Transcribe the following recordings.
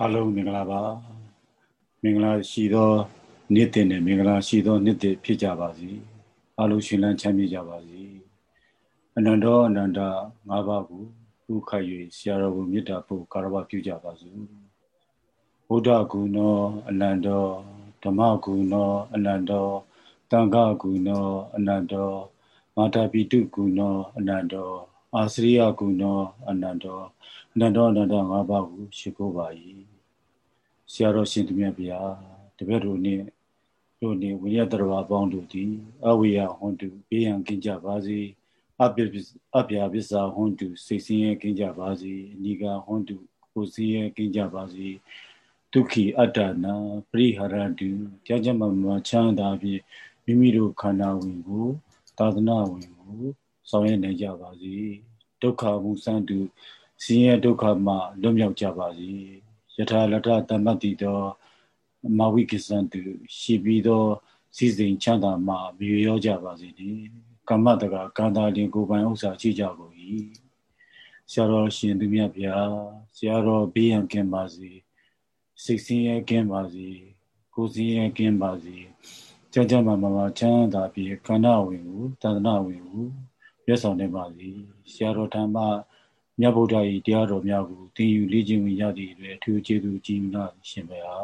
အားလုံးမင်္ဂလာပါမင်္ဂလာရှိသောနေ့တင်နဲ့မင်္ဂလာရှိသောနေ့တင်ဖြစ်ကြပါစေအားလုံးရှင်လန်းချမ်းမြေ့ကြပါစေအနန္တောအနန္တငါးပါးကိုဥခတ်၍ဆရာတော်ကိုမေတ္တာပို့ကာရဝပြုကြပါစို့ဘုဒ္ဓဂုဏောအနန္တောဓမ္မဂုဏောအနန္တောတန်ခဂုဏောအနန္တောမာတာပိတုဂုဏောအနန္တော အာစရိယဂုဏောအနန္တောအနန္တောအနန္တငါးပါးကိုရှိခိုးပါ၏ဆရာတော်ရှင်သူမြတ်ဗျာတပည့်တို့နှင့်တို့နှင့်ဝိရတရဝပေါင်းတို့သည်အဝိယဟွန်တုဘေးရန်ကင်းကြပါစေအပြအပြပစ္စာဟွန်တုစိတ်ဆင်းရဲကင်းကြပါစေအနိကဟွန်တုကိုယ်ဆင်းရဲကင်းကြပါစေဒုက္ခိအတ္တနာပရိဟရတုကြာကြမမချမ်းသာဖြင့်မိမိတို့ခန္ဓာဝင်ကိုသာသနာဝင်ကို ဆောင်ရွက်နိုင်ကြပါစေဒုက္ခမှုစံတုဆင်းရဲဒုက္ခမှလွတ်မြောက်ကြပါစေယထာလထတမတ္တိသောမဝိကိသံတုရှိပြီးသောစည်းစိမ်ချမ်းသာမှမြည်ရောကြပါစေတည်းကမ္မတကကံတာတင်ကိုပိုင်ဥစ္စာရှိကြကုန်၏ဆရာတော်ရှင်သူမြတ်ဗျာဆရာတော်ဘေးရန်ကင်းပါစေစိတ်ဆင်းရဲကင်းပါစေကိုယ်ဆင်းရဲကင်းပါစေကြံ့ကြံ့မှမမချမ်းသာပြီးခန္ဓာဝင်ကိုသာသနာဝင်ကို ရွတ်ဆောင်နေပါစေဆရာတော်ဓမ္မမြတ်ဗုဒ္ဓ၏တရားတော်များကိုသင်ယူလေ့ကျင့်ဝင်ရသည့်အတွက်အထူးကျေးဇူးကြီးနာရှင်ပဲဟာ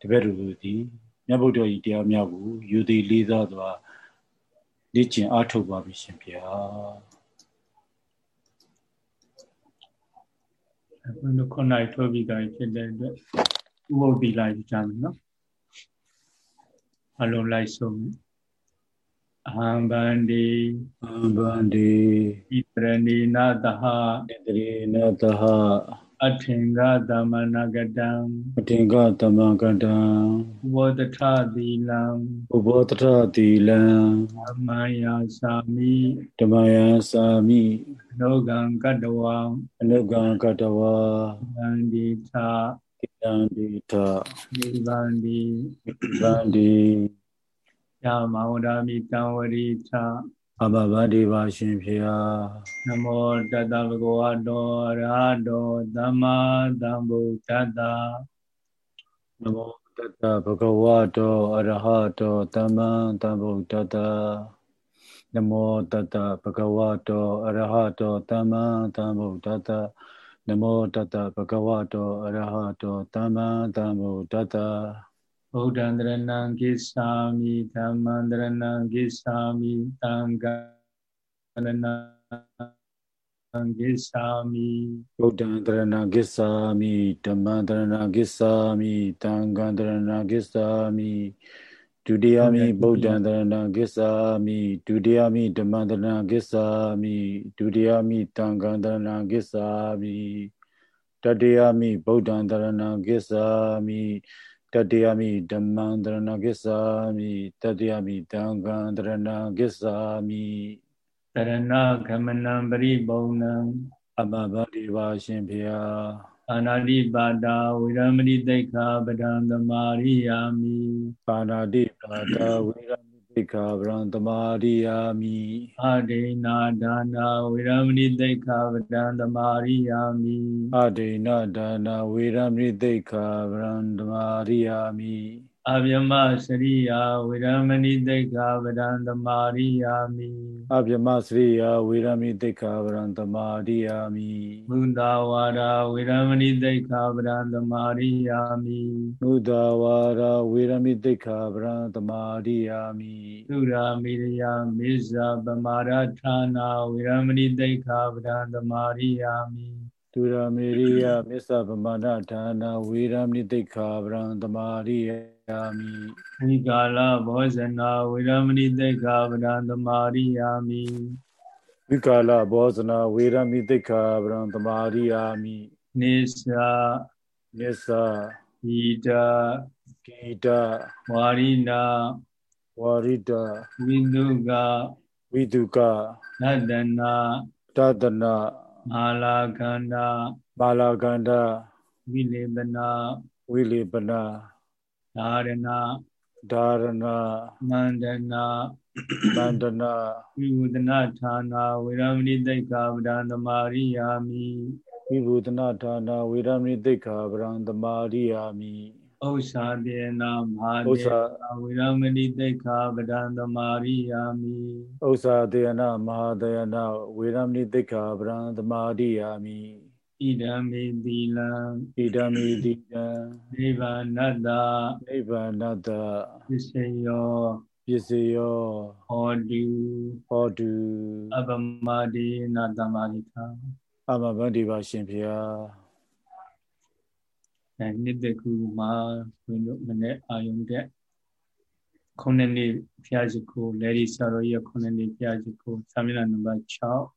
တပည့်တော်တို့သည်မြတ်ဗုဒ္ဓ၏တရားများကိုယူသည်လေးစားစွာလေ့ကျင့်အားထုတ်ပါပြီရှင်ဗျာအခုတော့ခုနိုင်ထုတ်ပြီးသားဖြစ်တဲ့အတွက်ဥပုပ်တိလိုက်ကြမယ်နော်အလုံးလိုက်ဆုံးအဟံဗန္တိအဟံဗန္တိဣတရဏီနာတဟဣတရေနတဟအထင်္ဂသမဏကတံအထင်္ဂသမကတံဥဘောတထသီလံဥဘောတထသီလံဓမ္မယ သာမိဓမ္မယသာမိအနုကံကတဝံအနုကံကတဝါ ယမဝဒမိတံဝရိထအဘဗတိပါရှင်ဖေဟာနမောတတဗုဒ္ဓဝါတောရဟတောသမ္မာသမ္ဗုဒ္ဓတ္တနမောတတဗုဒ္ဓဝါတောအရဟတောသမ္မာသမ္ဗုဒ္ဓတ္တနမောတတဗုဒ္ဓဝါတောအရဟတောသမ္မာသမ္ဗုဒ္ဓတ္တနမောတတဗုဒ္ဓဝါတောအရဟတောသမ္မာသမ္ဗုဒ္ဓတ္တ ဗုဒ္ဓံတရဏံကိသာမိဓမ္မံတရဏံကိသာမိသံဃံတရဏံကိသာမိဗုဒ္ဓံတရဏံကိသာမိဓမ္မံတရဏံကိသာမိသံဃံတရဏံကိသာမိဒုတိယမိဗုဒ္ဓံတရဏံကိသာမိဒုတိယမိဓမ္မံတရဏံကိသာမိဒုတိယမိသံဃံတရဏံကိသာမိတတိယမိဗုဒ္ဓံတရဏံကိသာမိ တတယမိဓမ္မံတရဏဂစ္ဆာမိတတယမိတံဃံတရဏဂစ္ဆာမိတရဏဂမနံပရိပုံဏံအမဘတိပါရှင်ဖေယအာနာတိပါဒာဝိရမဏိတိခာပဒံသမာရိယာမိပါဏာတိပါဒာဝိရ သိက္ခာပရံသမာရိယာမိအဒိနာဒါနာဝေရမဏိသိက္ခာပဒံသမာရိယာမိအဒိနာဒါနာဝေရမဏိသိက္ခာပရံသမာရိယာမိ အဗျမစရိယာဝေရမဏိသိက္ခာပဒံသမာရိယာမိအဗျမစရိယာဝေရမဏိသိက္ခာပဒံသမာရိယာမိမုဒဝါဒဝေရမဏိသိက္ခာပဒံသမာရိယာမိမုဒဝါဒဝေရမဏိသိက္ခာပဒံသမာရိယာမိသုရာမိရိယမေဇာပမာရဌာနာဝေရမဏိသိက္ခာပဒံသမာရိယာမိဒုရမေရိယမစ္ဆပမဏဌာနာဝေရမဏိတိခာဗရံသမာရိယာ မိဝိကာလဘောဇနာဝေရမဏိတိခာဗရံသမာရိယာမိဝိကာလဘောဇနာဝေရမဏိတိခာဗရံသမာရိယာမိနိစ္စနိစ္စဣဒဂိတဝါရိနာဝါရိတဝိတုကဝိတုကသတ္တနာတတနာမာလာခန္ဓာမာလာခန္ဓာဝိလေပနာဝိလေပနာ ဓာရဏဓာရဏမန္တနာမန္တနာဝိဝဒနာဌာနာဝေရမဏိတိတ်္ခာဗဒံသမာရိယာမိဝိဘူတနာဌာနာဝေရမိတိခာဗရံသမာရိယာမိဥ္စာတေနာမဟာဒေဝေရမဏိတိခာဗရံသမာရိယာမိဥ္စာတေနာမဟာဒေနာဝေရမဏိတိခာဗရံသမာရိယာမိ ဣဒံမေတိလံဣဒံမေတိလံနိဗ္ဗာနတ္တနိဗ္ဗာနတ္တပစ္စယောပစ္စယောဟောတုဟောတုအပမတိနာတမရိခာအမဗန္ဒီပါရှင်ဖေဟာအဲနှစ်တကူမှာဘုန်းတို့မနေ့အာယုံတဲ့ခုနှစ်နှစ်ဖျားရှိခိုးလေဒီဆရာတော်ကြီးခုနှစ်နှစ်ဖျားရှိခိုးသာမဏေနံပါတ်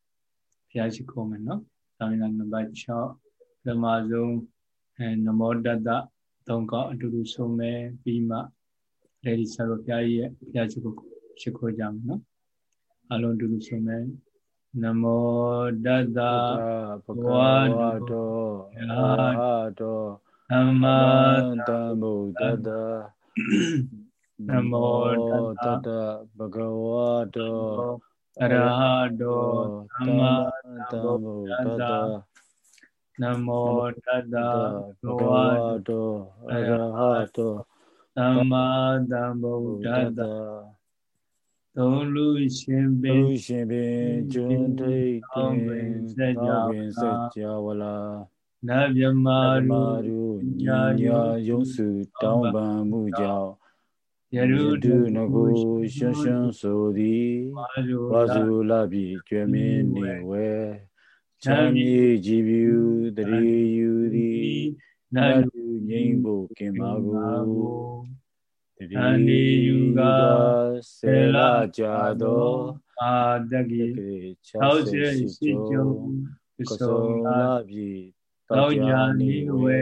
6ဖျားရှိခိုးမယ်နော် သာမဏေနံပါတ်6ပထမဆုံးအဲနမောတတ္တသုံးကောအတူတူဆုံးမယ်ပြီးမှလေဒီဆရာတော်ဘုရားကြီးရဲ့ဘုရားရှိခိုးရှိခိုးကြမယ်နော်အလုံးတူတူဆုံးမယ်နမောတတ္တဘဂဝါတောအာတောသမ္မာသမ္ဗုဒ္ဓတ္တနမောတတ္တဘဂဝါတော အရဟတောသမ္မာသမ္ဗုဒ္ဓတ္တနမောတတ္တဘဂဝါတောအရဟတောသမ္မာသမ္ဗုဒ္ဓတ္တသုံးလူရှင်ပင်လူရှင်ပင်ကျွန်းထိတ်တင်စัจ java စัจ java လာနဗျမာရုညာညာယုံစုတောင်းပန်မှုကြောင့် ယရုတုငကိုရှွန်းရှွန်းဆိုသည်ဝါစုလပြီကျွေမင်းနေဝဲချမ်းမြေကြည်ပြူတရေယူသည်နတ်လူငိမ့်ဖို့ကင်ပါကိုတတိယုကဆေလာကြသောအာတကိ60ရှိကျုံကဆုံလာပြီတောညာနိဝေ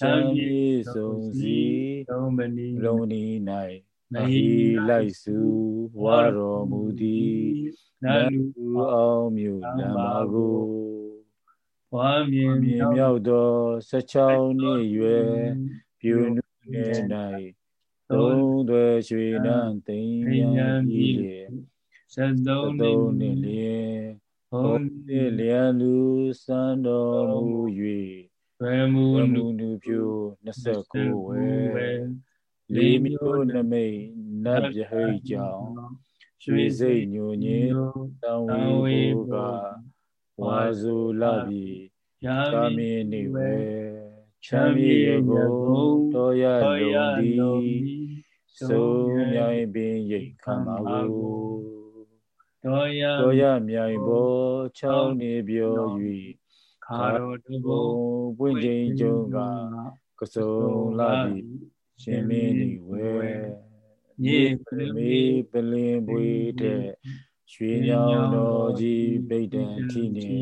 ချမ်းမြေစုံစီသုံးမနီလုံးနီ၌နဟိလိုက်စုဝါတော်မူသည်နလူအောင်မြို့နမကိုဝါမြင်မြောက်သော16နှစ်ရွယ်ပြုနုနေ၌သုံးသွဲရွှေနံသိမ့်မြန်ပြီးလေ73နှစ်လျင်ဘုံနှစ်လျံလူစံတော်မူ၍ ဝေမူနုနုဖြူ29ဝဲလေးမျိုးနမိတ်နတ်ပြဟိတ်ကြောင့်ရွှေစိတ်ညိုညင်းတောင်းဝေဘုကဝါဇူလာပြီယာမင်းနေဝဲချမ်းမြေကိုတော်ရလုံးသည်ဆုံးမြိုင်ပင်ရိတ်ခံပါကိုတော်ရတော်ရမြိုင်ဘောချောင်းနေပြော၍ ခါတော်တဘုံပွင့်ချိန်ကျုံကကစုံလာပြီရှင်မင်းဤဝဲညေပလမေပလင်ပွေတဲ့ရွှေညောင်တော်ကြီးပိတ်တန်ထီနေ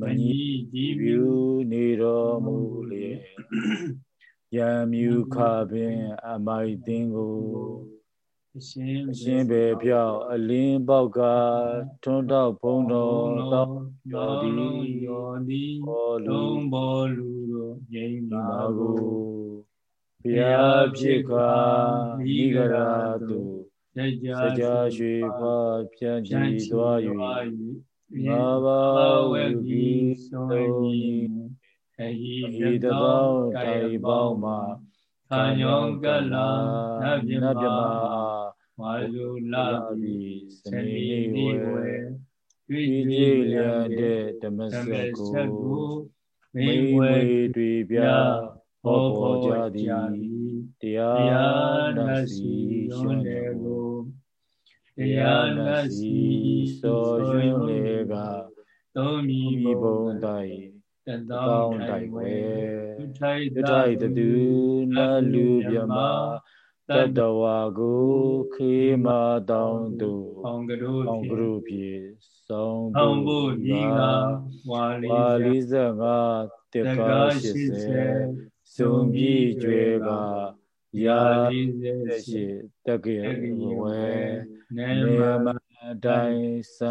မကြီးကြည်ပြူနေတော်မူလေယံမြူခပင်အမိုက်တင်းကို အရှင်အရှင်ပဲပြောက်အလင်းပေါက်ကထွန်းတော့ဖုံးတော်တော့ယောဒီယောဒီဘောလူဘောလူတို့ငြိမ်းပါကိုဘုရားဖြစ်ခါမိဂရာသူစကြရွှေခွာဖြန့်ကြည်သွား၍ငါဘာဝေကိသုံးအဟိတသောတိုင်ပေါင်းမှာခံယောကလာနဗျမ ဝါလူလာပိစနေနေဝေတွေ့ကြည်လျက်တဲ့ဓမ္မစကုမိမွေတွေပြဟောပေါ်ကြသည်တရားနစီရှင်လေကိုတရားနစီစောရှင်လေကသုံးမိဘုံတိုင်တသောတိုက်ဝဲသူထိုက်ထိုက်တူနလူမြမ တတဝါကိုခေမာတောင်းသူအောင်ကရုအောင်ကရုပြေဆောင်းအောင်ဖို့ဒီကဝါလီ45တေကာ80စုံပြီးကျွဲကရာ48တကေဝဲနေမတိုင်းစံ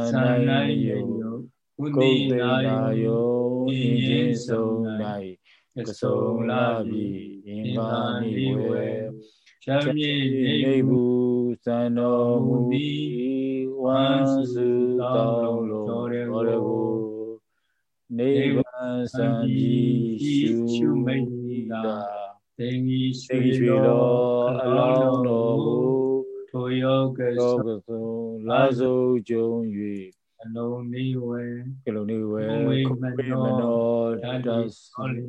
နိုင်ယုကုသိနာယောအင်းချင်းဆုံး၌ကဆုံလာပြီအင်္ဂါနိဝေ ချမ်းမြေနေဘူးသံတော်မူသည်ဝမ်းစုတောင်းလို့တော်ရကိုနိဗ္ဗာစံပြီးရှုမိတ်တာသိငီရွှေတော်အလောင်းတော်ကိုထိုယောကသောလာစုကြုံ၍ အလုံးနေဝဲကလုံးနေဝဲဝေမနောတတ္တစောလေ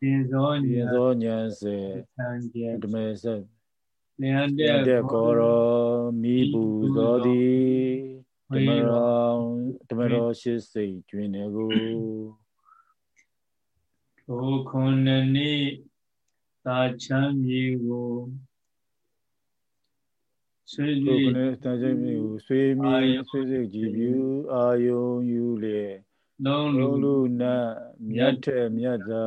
ပြင်သောဉာဏ်သောဉာဏ်စေသံကျေဓမ္မစေလျံတဲ့ကောရောမိပူသောသည်ဓမ္မရောဓမ္မရောရှိစိတ်ကျွင်းနေကိုထိုခုနှစ်နှစ်သာချမ်းမြေကို ဆွေးကြည့်နဲ့တာချမ်းမြေကိုဆွေးမြေဆွေးစိတ်ကြည်ပြူအာယုံယူလေလုံးလူလူနတ်မြတ်တဲ့မြတ်သာ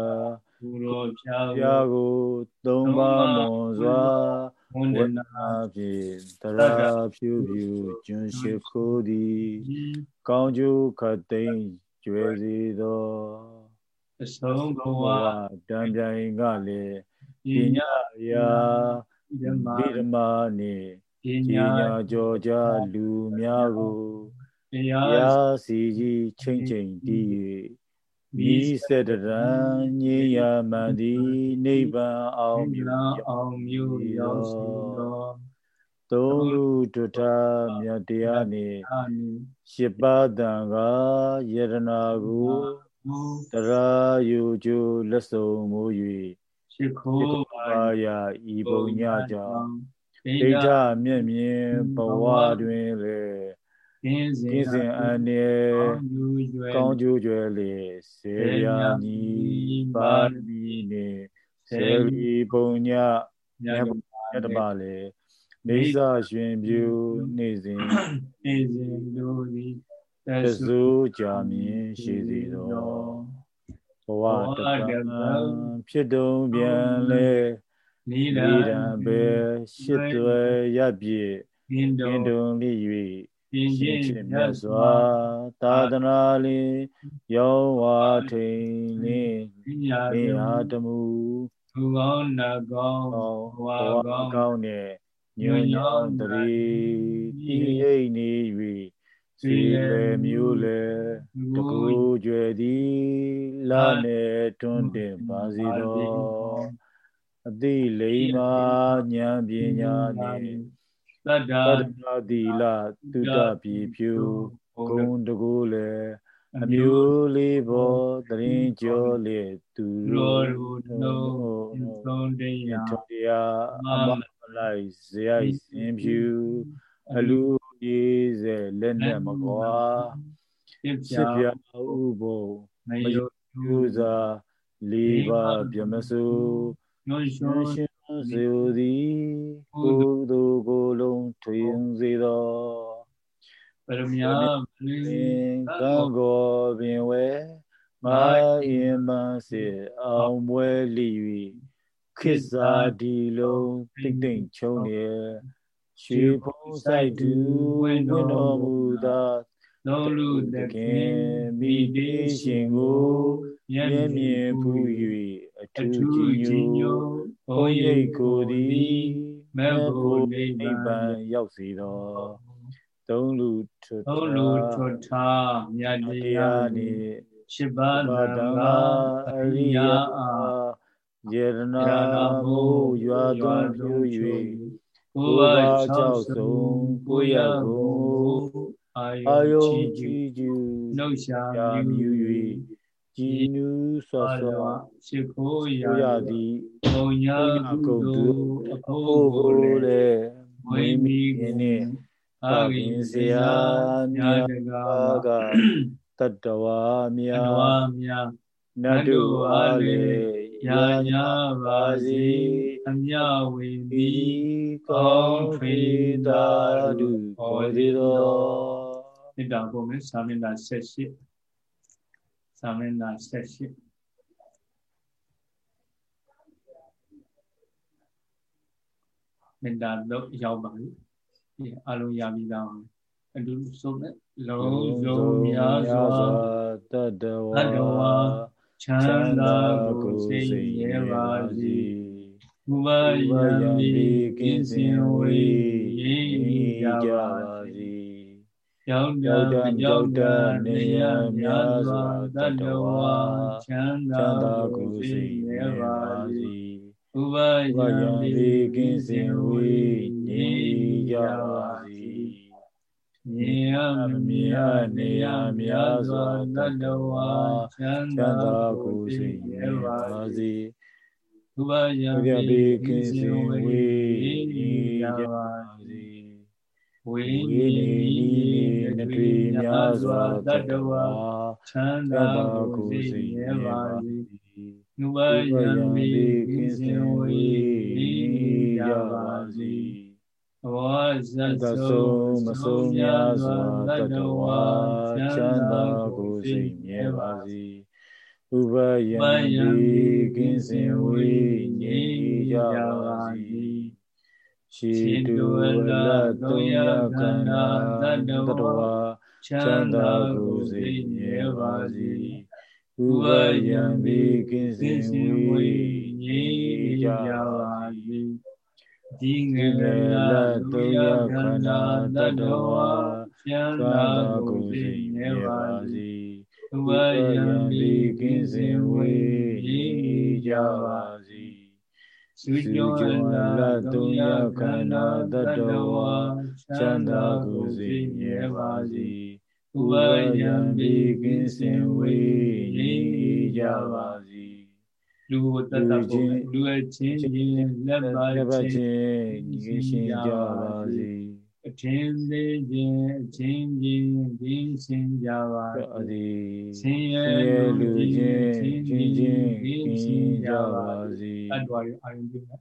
ဘူရောဖြာဖြာကိုသုံးပါးမွန်စွာဝန္ဒနာဖြင့်တရာဖြူဖြူကျွန်းရှိခိုးသည်ကောင်းကျိုးခတ်သိမ်းကျွယ်စေသောအဆုံးဘဝတံပြိုင်ကလည်းပညာရာဓမ္မဓမ္မနှင့် ပညာကြောကြလူများကိုတရားစီကြီးချိန်ချိန်တည်၍မိစေတရန်ညေယမန္တိနိဗ္ဗာန်အောင်မြတ်အောင်မြို့ရောက်စေသောသုံးလူတထမြတ်တရားနှင့်ရှစ်ပါးတန်ကယရနာကိုတရာယူကျိုးလက်စုံမိုး၍ရှိခိုးပါရာဤပုံညကြောင့် ဒိဋ္ဌမြင့်မြင့်ဘဝတွင်လေကင်းစဉ်အနေကောင်းကျိုးကြွယ်လေဆေရာနီပါမီနေဆေလီပုံညမြတ်မြတ်တပါလေနေစာရှင်ပြူနေစဉ်နေစဉ်တို့သည်သစုကြာမြင်ရှိစေသောဘဝတပံဖြစ်တုံပြန်လေ နိဒံဘေရှစ်သွဲရပ်ပြည့်ကင်းတုံလိ၍ရှင်ချင်းမြတ်စွာသာသနာလင်ယောဝါထိန်လင်ပညာတမှုသူကောင်းနာကောင်းဘဝကောင်းနဲ့ညွညောင်းတရီဤအိနေ၍စီလေမျိုးလေတကူကြွယ်သည်လာနေတွန်းတင်ပါစီတော် အတိလိမ္မာဉာဏ်ပညာနှင့်တတ္တာတိလတုတပြီဖြူဂုံတကူလေအမျိုးလေးဘောတရင်ကျော်လေသူရောရူနောသုံးတရားထုံတရားအမလိုက်ဇယိုက်စင်ဖြူအလူရေးစေလက်နဲ့မကွာစစ်ပြဥဘုံမယုယူစာလေးပါပြမစု ညွှန်ရှင်းစေသည်ကုသိုလ်ကိုလုံးထွင်စေသောပရမယမင်းကံကိုပင်ဝဲမာအင်မစေအောင်ပွဲလိ၍ခိစားဒီလုံးတိတ်တိတ်ချုံနေရွှေဖုံးဆိုင်သူဝင်တော်မူသောလုံးလူတခင်မိတိရှင်ကိုမျက်မြင်ဖူး၍ အထူးကြည်ညိုဘုံရိတ်ကိုသည်မေဖို့နိဗ္ဗာန်ရောက်စေသောသုံးလူထွတ်သုံးလူထွတ်ထားမြတ်တရားနှင့်ရှိပါးတံဃာအရိယအားယေရနာမှုရွာသွန်းပြု၍ကိုယ်ပါ၆ဆုံးကိုရကုန်အာယုံကြည်ကျူနှုတ်ရှာမြူ၍ ကြည်နူးစွာစွာရှိခိုးရသည်ဘုံညာကုသိုလ်အဖို့ကိုလည်းဝိမိနှင့်အာဂိစရာမြတ်တကာကတတဝါမြာမြာနတုအားလေညာညာပါစီအမြဝေမိကောင်းဖေတာတုဟောဒီတော်မေတ္တာပို့မယ်သာမဏေ78 သာမဏေ78မေတ္တာတော့ရောက်ပါပြီအလုံးရပြီးသားပါအတူဆုံးနဲ့လုံးစုံများစွာတတဝါချမ်းသာကိုစိတ်ရဲပါစေဘုရားယံဒီကင်းစင်ဝေးရင်းကြပါစေ ယောက်တံယောက်တံနေယများစွာတတ္တဝါချမ်းသာကိုစိတ်ရပါစေဥပယံဒီကင်းစင်ဝေးနေကြပါစေမြင်ရမမြင်ရနေရများစွာတတ္တဝါချမ်းသာကိုစိတ်ရပါစေဥပယံဒီကင်းစင်ဝေးနေကြပါစေ ဝိနေနတိများစွာတတ္တဝါချမ်းသာကိုစိတ်ရပါစေနုဘယံမိကင်းစင်ဝေရပါစေဘောဇတ်ဆုံးမဆုံးများစွာတတ္တဝါချမ်းသာကိုစိတ်မြဲပါစေဥပယံမိကင်းစင်ဝေငြိကြပါစေ ရှိတုလသုံးရခန္ဓာတတ္တဝါချမ်းသာကိုစိတ်မြဲပါစေဥပယံမိကင်းစင်ဝေငြိကြပါစေဒီငယ်လသုံးရခန္ဓာတတ္တဝါချမ်းသာကိုစိတ်မြဲပါစေဥပယံမိကင်းစင်ဝေငြိကြပါစေ စုညောလာတုံယခန္ဓာတတဝါချမ်းသာကိုစိမြဲပါစေဥပယံပိကင်းစင်ဝေရည်ကြပါစေလူတတပုလူအချင်းချင်းလက်ပါချင်းညီရှင်ကြပါစေ အထင်းသေးခြင်းအချင်းချင်းဒီရှင်ကြပါစေဆင်းရဲလူချင်းချင်းချင်းဒီရှင်ကြပါစေတတ္တဝါတွေအာရုံပြုတယ်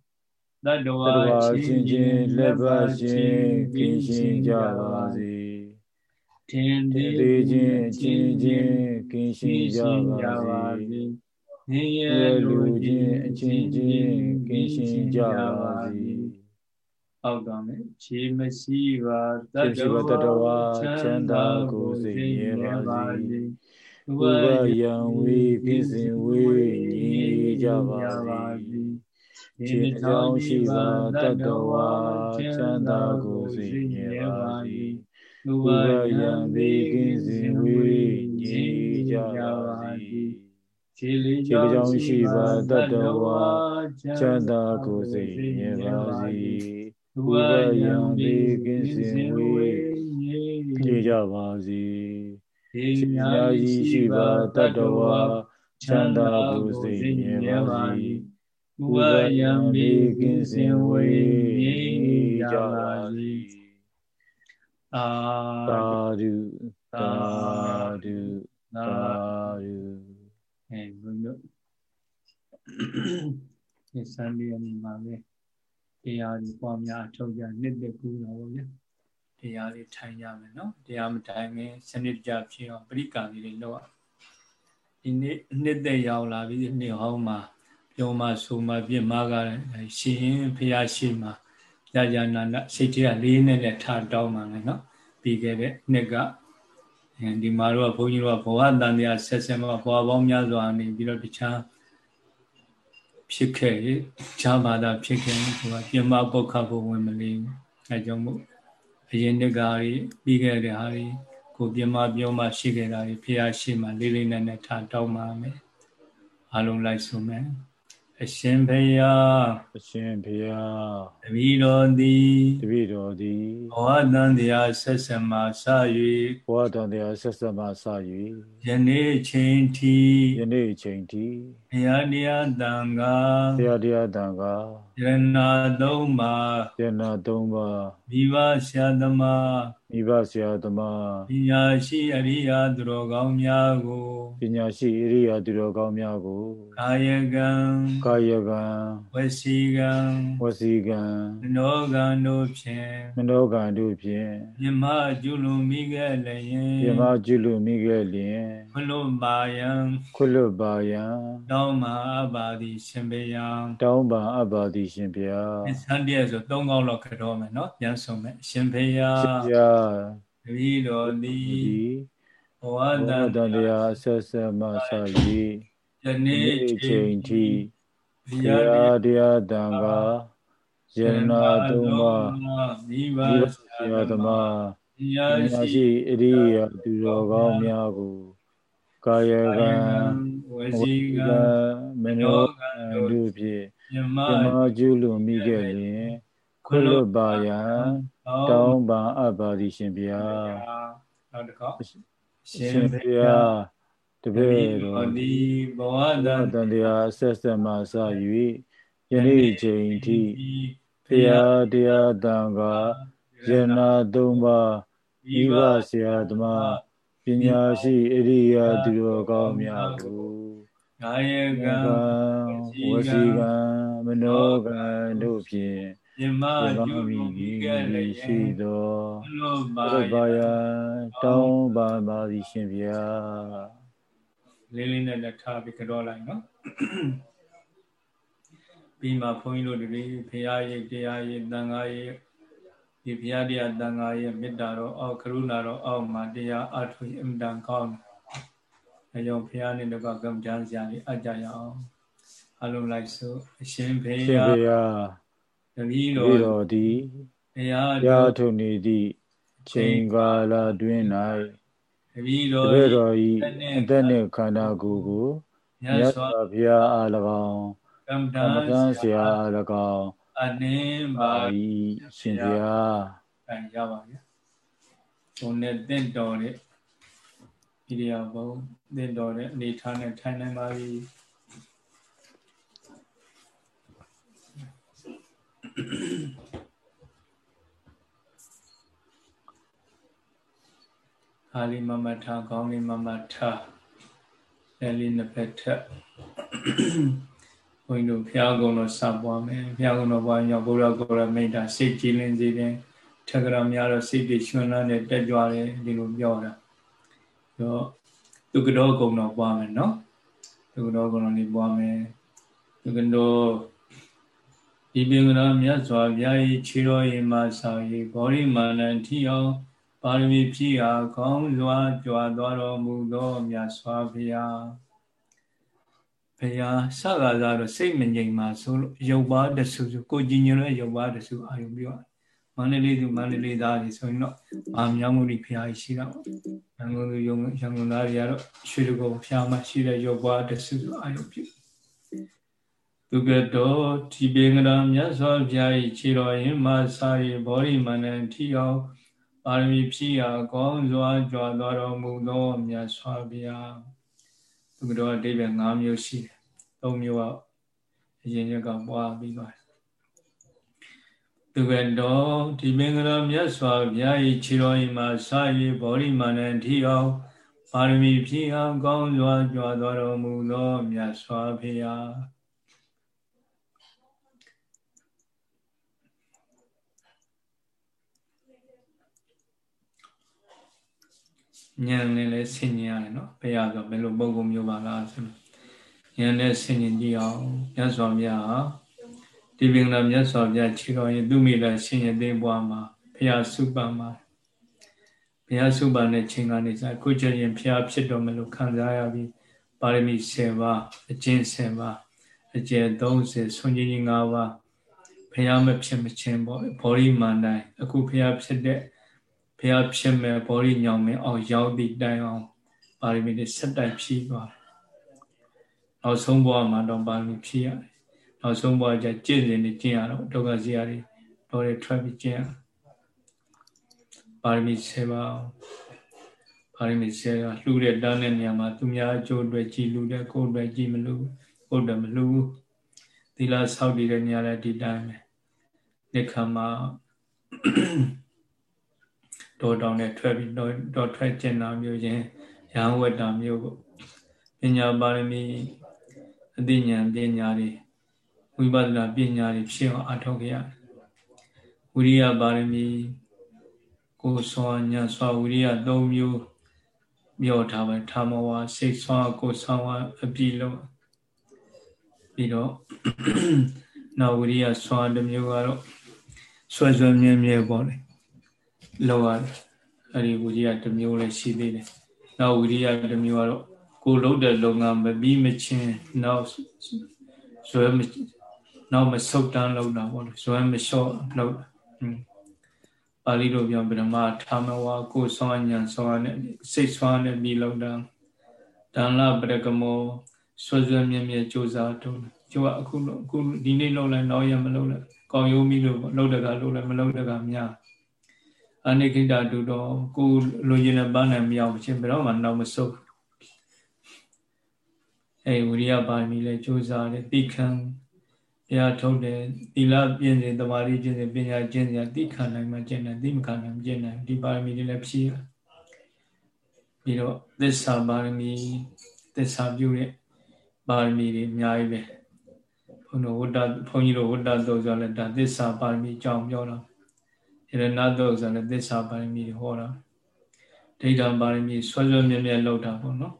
တတ္တဝါချင်းချင်းလက်ပါချင်းကင်းရှင်ကြပါစေထင်းသေးခြင်းအချင်းချင်းကင်းရှင်ကြပါစေဆင်းရဲလူချင်းအချင်းချင်းကင်းရှင်ကြပါစေ အောက်တော်နဲ့ခြေမရှိပါတတ္တဝါချမ်းသာကိုစိတ်ရပါစေဥပယံဝေကိစဉ်ဝေညီကြပါစေခြေချောင်းရှိပါတတ္တဝါချမ်းသာကိုစိတ်ရပါစေဥပယံဝေကိစဉ်ဝေညီကြပါစေခြေလေးချောင်းရှိပါတတ္တဝါချမ်းသာကိုစိတ်ရပါစေ ဝါယံဒီကင်းစင်ဝေကြကြပါစေဒီများကြီးရှိပါတတ္တဝါချမ်းသာကိုစိတ်မြဲပါစေဝါယံဒီကင်းစင်ဝေကြပါစေသာဓုသာဓုသာဓုအဲဘုန်းကြီးတို့ဒီစံဒီအမိမှာပဲ တရားတွေပွားများအထောက်ကြနှစ်သက်ကူတာပေါ့ဗျာတရားတွေထိုင်ကြမယ်နော်တရားမထိုင်ခင်စနစ်ကြဖြစ်အောင်ပရိက္ခလေးတွေလုပ်အောင်ဒီနေ့နှစ်သက်ရောက်လာပြီနေ့ဟောင်းမှာပြောမှဆိုမှပြစ်မှားကရှင်ရင်ဖရာရှိမှာရရနာနာစိတ်ထဲကလေးနဲ့နဲ့ထားတောင်းပါမယ်နော်ပြီးခဲ့တဲ့နှစ်ကဒီမှာတော့ဘုန်းကြီးတို့ကဘဝတန်တရားဆက်ဆက်မှာဘဝပေါင်းများစွာနေပြီးတော့တခြား ဖြစ်ခဲ့ဈာဘာသာဖြစ်ခဲ့သူကပြမပုတ်ခတ်ဖို့ဝင်မလေးအဲကြောင့်မို့အရင်တကားကြီးပြီးခဲ့တဲ့ဟာကြီးကိုပြမပြောမှရှိခဲ့တာကြီးဖះရှိမှလေးလေးနက်နက်ထားတောင်းပါမယ်အလုံးလိုက်ဆုံးမယ် အရှင်ဘုရားအရှင်ဘုရားတပည့်တော်သည်တပည့်တော်သည်ဘဝတန်တရားဆက်ဆက်မှစ၍ဘဝတန်တရားဆက်ဆက်မှစ၍ယနေ့ချိန်ထိယနေ့ချိန်ထိဘုရားတရားတန်ခါဘုရားတရားတန်ခါယနာသုံးပါယနာသုံးပါမိဘဆရာသမားမိဘဆရာသမားပညာရှိအရိယာသူတော်ကောင်းများကိုပညာရှိအရိယာသူတော်ကောင်းများကိုကာယကံကာယကံဝစီကံဝစီကံမနောကံတို့ဖြင့်မနောကံတို့ဖြင့်မြမကျွလွန်မိခဲ့လျင်မြမကျွလွန်မိခဲ့လျင်ခွလွတ်ပါယံခွလွတ်ပါယံတောင်းပါအပ်ပါသည်ရှင်ဘုရားတောင်းပါအပ်ပါသည်ရှင်ဘုရားဆန်းတည်းဆိုသုံးကောင်းလောက်ခတော်မယ်နော်ပြန်ဆုံးမယ်ရှင်ဘုရားရှင်ဘုရားတပည့်တော်သည်ဘဝတန်တရားဆက်ဆက်မှစ၍ယနေ့ချိန်ထိဘုရားတရားတန်ခါယရနာသုံးပါးမိဘဆရာသမားပညာရှိအရိယာသူတော်ကောင်းများကိုကာယကံဝစီကံမနောကံတို့ဖြင့် မြမကျူးလွန်မိခဲ့လျင်ခွလွတ်ပါယံတောင်းပန်အပ်ပါသည်ရှင်ဗျာနောက်တစ်ခါရှင်ဗျာတပည့်တော်ဒီဘဝတန်တရားဆက်ဆက်မှစ၍ယနေ့ချိန်ထိဖရာတရားတန်ကယနာသုံးပါးဤဝဆရာသမားပညာရှိအရိယာသူတော်ကောင်းများကို ကာယကံဝစီကံမနောကံတို့ဖြင့်မြမကျူလူမိခဲ့လျက်ရှိသောဘုရားယတောင်းပါပါသည်ရှင်ဗျာလေးလေးနဲ့လက်ထားပြီးကြောလိုက်နော်ပြီးမှဘုန်းကြီးတို့တွေဖရာရိပ်တရားရိပ်တန်ခါရိပ်ဒီဘုရားတရားတန်ခါရိပ်မေတ္တာတော်အောက်ကရုဏာတော်အောက်မှာတရားအထုအမြဲတမ်းကောင်းတယ် အဲကြောင့်ဘုရားနဲ့တကွကံကြမ်းစရာလေးအကြရအောင်အလုံးလိုက်ဆိုအရှင်ဘုရားတပည့်တော်ဒီဘုရားတရားထုနေသည့်ချိန်ကာလတွင်၌တပည့်တော်ဤအသက်နှင့်ခန္ဓာကိုယ်ကိုမြတ်စွာဘုရားအား၎င်းကမ္ဘာဆရာအား၎င်းအနည်းပါ၏ရှင်ဘုရားအဲရပါဗျာဘုံနဲ့တင့်တော်တဲ့ ဣရိယာပုတင့်တော်တဲ့အနေထားနဲ့ထိုင်နိုင်ပါပြီဟာလီမမထာခေါင်းလေးမမထာလက်လေးနှစ်ဖက်ထက်ဘုန်းကြီးတို့ဘုရားကုံတော်စပွားမယ်ဘုရားကုံတော်ပွားရင်ဘုရားကိုယ်ရမိတ်တာစိတ်ကြည်လင်စေတယ်ထက်ကရာများတော့စိတ်တွေရှင်လန်းနဲ့တက်ကြွတယ်ဒီလိုပြောတာ တော့ဒုက္ကတော်ကုံတော်ပွားမယ်နော်ဒုက္ကတော်ကုံတော်လေးပွားမယ်ဒုက္ကတော်ဒီပင်ကရာမြတ်စွာဘုရား၏ခြေတော်ရင်မှဆောင်၏ဘောရိမာနံထီအောင်ပါရမီဖြည့်အားကောင်းစွာကြွားတော်တော်မူသောမြတ်စွာဘုရားဘုရားဆကားစားတော့စိတ်မငြိမ်ပါဆိုလို့ရုပ်ပါတဆူကိုကြည်ညိုတဲ့ရုပ်ပါတဆူအာယုံပြော မန္တလေးသူမန္တလေးသားတွေဆိုရင်တော့အာမြောင်းမှုတွေဘုရားရှိတာပေါ့ရန်ကုန်သူရန်ကုန်သားတွေကတော့ရွှေတကုံဘုရားမှာရှိတဲ့ရုပ်ပါတဆူအာယုံပြုသူကတော်ဒီပေငရာမြတ်စွာဘုရား၏ခြေတော်ရင်မှစာရီဘောရိမန္တန်ထီအောင်ပါရမီဖြည့်ရာကောင်းစွာကြွားတော်တော်မူသောမြတ်စွာဘုရားသူကတော်အတိပ္ပယ်၅မျိုးရှိတယ်၃မျိုးကအရင်ရက်ကပွားပြီးသွားတယ် သူကတော်ဒီမင်္ဂလာမြတ်စွာဘုရား၏ခြေတော်၏မှာစာရီဘောရိမန္တန်ထီအောင်ပါရမီဖြည့်အောင်ကောင်းစွာကြွားတော်မူသောမြတ်စွာဘုရားဉာဏ်နဲ့လည်းဆင်ញင်ရတယ်နော်ဘယ်ရဆိုဘယ်လိုပုံကုမျိုးပါလားဆိုဉာဏ်နဲ့ဆင်ញင်ကြည့်အောင်မြတ်စွာဘုရားဟာ ဒီပင်လာမြတ်စွာဘုရားခြေတော်ရင်သူမိလည်းဆင်ញင်သိပွားမှာဘုရားစုပန်မှာဘုရားစုပန်တဲ့ချိန်ကနေစခုချက်ရင်ဘုရားဖြစ်တော်မလို့ခံစားရပြီးပါရမီ10ပါးအကျင့်10ပါးအကျင့်30ဆွန်ကြီး5ပါးဘုရားမဖြစ်မချင်းပေါ့ဘောရိမန္တန်အခုဘုရားဖြစ်တဲ့ဘုရားဖြစ်မဲ့ဘောရီညောင်မင်းအောင်ရောက်သည့်တိုင်အောင်ပါရမီတွေဆက်တိုက်ဖြည့်သွားတယ်။နောက်ဆုံးဘဝမှာတော့ပါရမီဖြည့်ရတယ်။ နောက်ဆုံးဘဝကျကျင့်စဉ်တွေကျင့်ရတော့ဒုက္ခဇီယာတွေတော်တွေထွက်ပြီးကျင့်ရပါရမီ7ပါးပါရမီ7ပါးလှူတဲ့တန်းတဲ့နေရာမှာသူများအကျိုးအတွက်ကြည်လူတဲ့ကိုယ်အတွက်ကြည်မလူကိုယ်အတွက်မလူသီလဆောက်တည်တဲ့နေရာလည်းဒီတိုင်းပဲ။ဒီခါမှာတောတောင်နဲ့ထွက်ပြီးတော့ထွက်ကျင်တာမျိုးချင်းရဟဝတ္တာမျိုးပေါ့ပညာပါရမီအသိဉာဏ်ပညာတွေ ဝိပဿနာပညာတွေဖြစ်အောင်အထောက်ကြရတယ်ဝိရိယပါရမီကိုယ်စွာညာစွာဝိရိယ၃မျိုးပြောထားပဲထာမဝါစိတ်စွာကိုယ်စွာအပြည့်လုံးပြီးတော့နောက်ဝိရိယစွာတစ်မျိုးကတော့ဆွဲဆွဲမြဲမြဲပေါ့လေလောက်ရတယ်အဲ့ဒီဝိရိယတစ်မျိုးလည်းရှိသေးတယ်နောက်ဝိရိယတစ်မျိုးကတော့ကိုလုပ်တဲ့လုပ်ငန်းမပြီးမချင်းနောက်ဇွဲမ နောက်မဆုတ်တန်းလောက်တာပေါ့လေဇွဲမလျှော့လောက်ပါဠိလိုပြောဗြဟ္မာထာမဝါကိုဆွမ်းညာဆွမ်းနဲ့စိတ်ဆွမ်းနဲ့ပြီးလောက်တာဒါနပရကမောဆွဆွမြဲမြဲကြိုးစားတုံးကျိုးအခုအခုဒီနေ့လောက်လိုက်နောက်ရမလောက်လိုက်ကောင်းရိုးမိလို့လောက်တကလောက်လိုက်မလောက်တကများအနိခိတတူတော့ကိုလိုချင်တဲ့ပန်းနိုင်မရောက်ချင်းဘယ်တော့မှနောက်မဆုတ်အဲဝိရိယပါမီလဲကြိုးစားတယ်တိခံ တရားထုတ်တယ်သီလပြည့်စုံတမာရီကျင့်စဉ်ပညာကျင့်စဉ်တိခံနိုင်မှကျင့်တယ်တိမခံနိုင်မကျင့်နိုင်ဒီပါရမီတွေလည်းဖြည့်ရပြီးတော့သစ္စာပါရမီသစ္စာပြုတဲ့ပါရမီတွေအများကြီးပဲဘုန်းတော်ဝတ္တဘုန်းကြီးတို့ဝတ္တတုဆိုလည်းဒါသစ္စာပါရမီအကြောင်းပြောတာရဏတုဆိုလည်းသစ္စာပါရမီဟောတာဒိဋ္ဌာပါရမီဆွဲဆွဲမြဲမြဲလောက်တာပေါ့နော်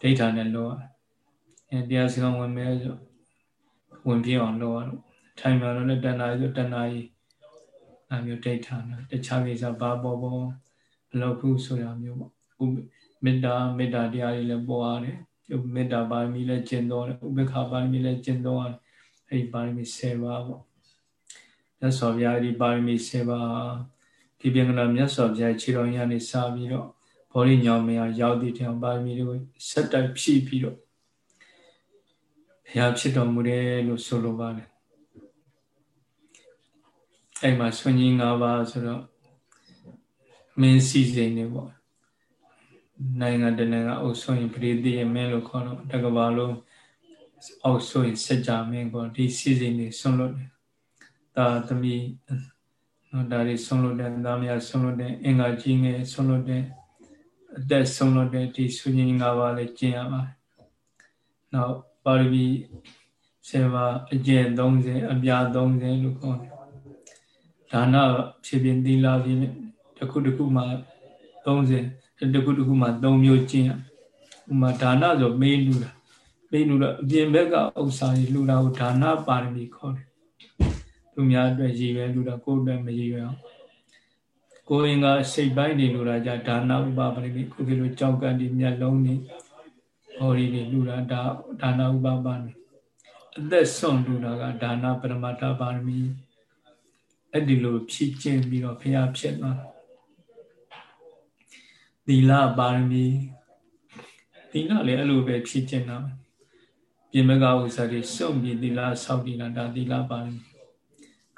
ဒိဋ္ဌာနဲ့လောက်အဲတရားစကားဝင်မဲ့ဆို ဝင်ပြအောင်လုပ်ရတော့ထိုင်မှတော့လည်းတဏှာဆိုတဏှာကြီးအမျိုးဒိဋ္ဌာနဲ့တခြားကိစ္စဘာပေါ်ပေါ်မလုပ်ဘူးဆိုတာမျိုးပေါ့ဥမေတ္တာမေတ္တာတရားတွေလည်းပေါ်ရတယ်မေတ္တာပါရမီလည်းကျင့်တော်တယ်ဥပေက္ခပါရမီလည်းကျင့်တော်ရတယ်အဲ့ဒီပါရမီ10ပါးပေါ့မြတ်စွာဘုရားဒီပါရမီ10ပါးဒီပြင်ကလာမြတ်စွာဘုရားခြေတော်ရည်ကနေစပြီးတော့ဘောရိညောင်မယရောက်တဲ့တောင်ပါရမီတွေကိုဆက်တိုက်ဖြည့်ပြီးတော့ ဘုရားဖြစ်တော်မူတယ်လို့ဆိုလိုပါတယ်အဲ့မှာဆွန်ကြီး၅ပါးဆိုတော့မင်းစီစဉ်နေပေါ့နိုင်ငံတနိုင်ငံအုပ်ဆိုရင်ပရိသေယမင်းလို့ခေါ်တော့တကဘာလုံးအောက်ဆိုရင်စကြမင်းကောဒီစီစဉ်နေဆွန်လို့တယ်ဒါသမီးနော်ဒါတွေဆွန်လို့တယ်သားမယားဆွန်လို့တယ်အင်္ဂါကြီးငယ်ဆွန်လို့တယ်အသက်ဆုံးလို့တဲ့ဒီဆွေကြီး၅ပါးလည်းကျင့်ရပါတယ်။နောက် ပါရမီ7ပါးအကျင့်30အပြာ30လို့ခေါ်တယ်။ဒါနဖြစ်ဖြစ်သီလဖြစ်ဖြစ်တစ်ခုတစ်ခုမှ30တစ်ခုတစ်ခုမှ3မျိုးကျင့်ရ။ဥမာဒါနဆိုမေးလူတာမေးလူတော့အပြင်ဘက်ကဥစ္စာကြီးလူတာကိုဒါနပါရမီခေါ်တယ်။သူများအတွက်ရည်ရွယ်လူတာကိုယ်အတွက်မရည်ရွယ်အောင်ကိုရင်ကစိတ်ပိုင်းတွေလိုတာကြဒါနဥပပရိခုခေလိုကြောက်ကံဒီမျက်လုံးတွေ ဟောဒီတွေလူတာဒါဒါနဥပပါနေအသက်ဆွန့်လူတာကဒါနပရမတ္ထပါရမီအဲ့ဒီလိုဖြည့်ကျင့်ပြီးတော့ဖျားဖြစ်သွားသီလပါရမီသီလလည်းအဲ့လိုပဲဖြည့်ကျင့်တာပြင်မကဥစ္စာတွေစွန့်ပြီးသီလဆောက်တည်တာဒါသီလပါရမီ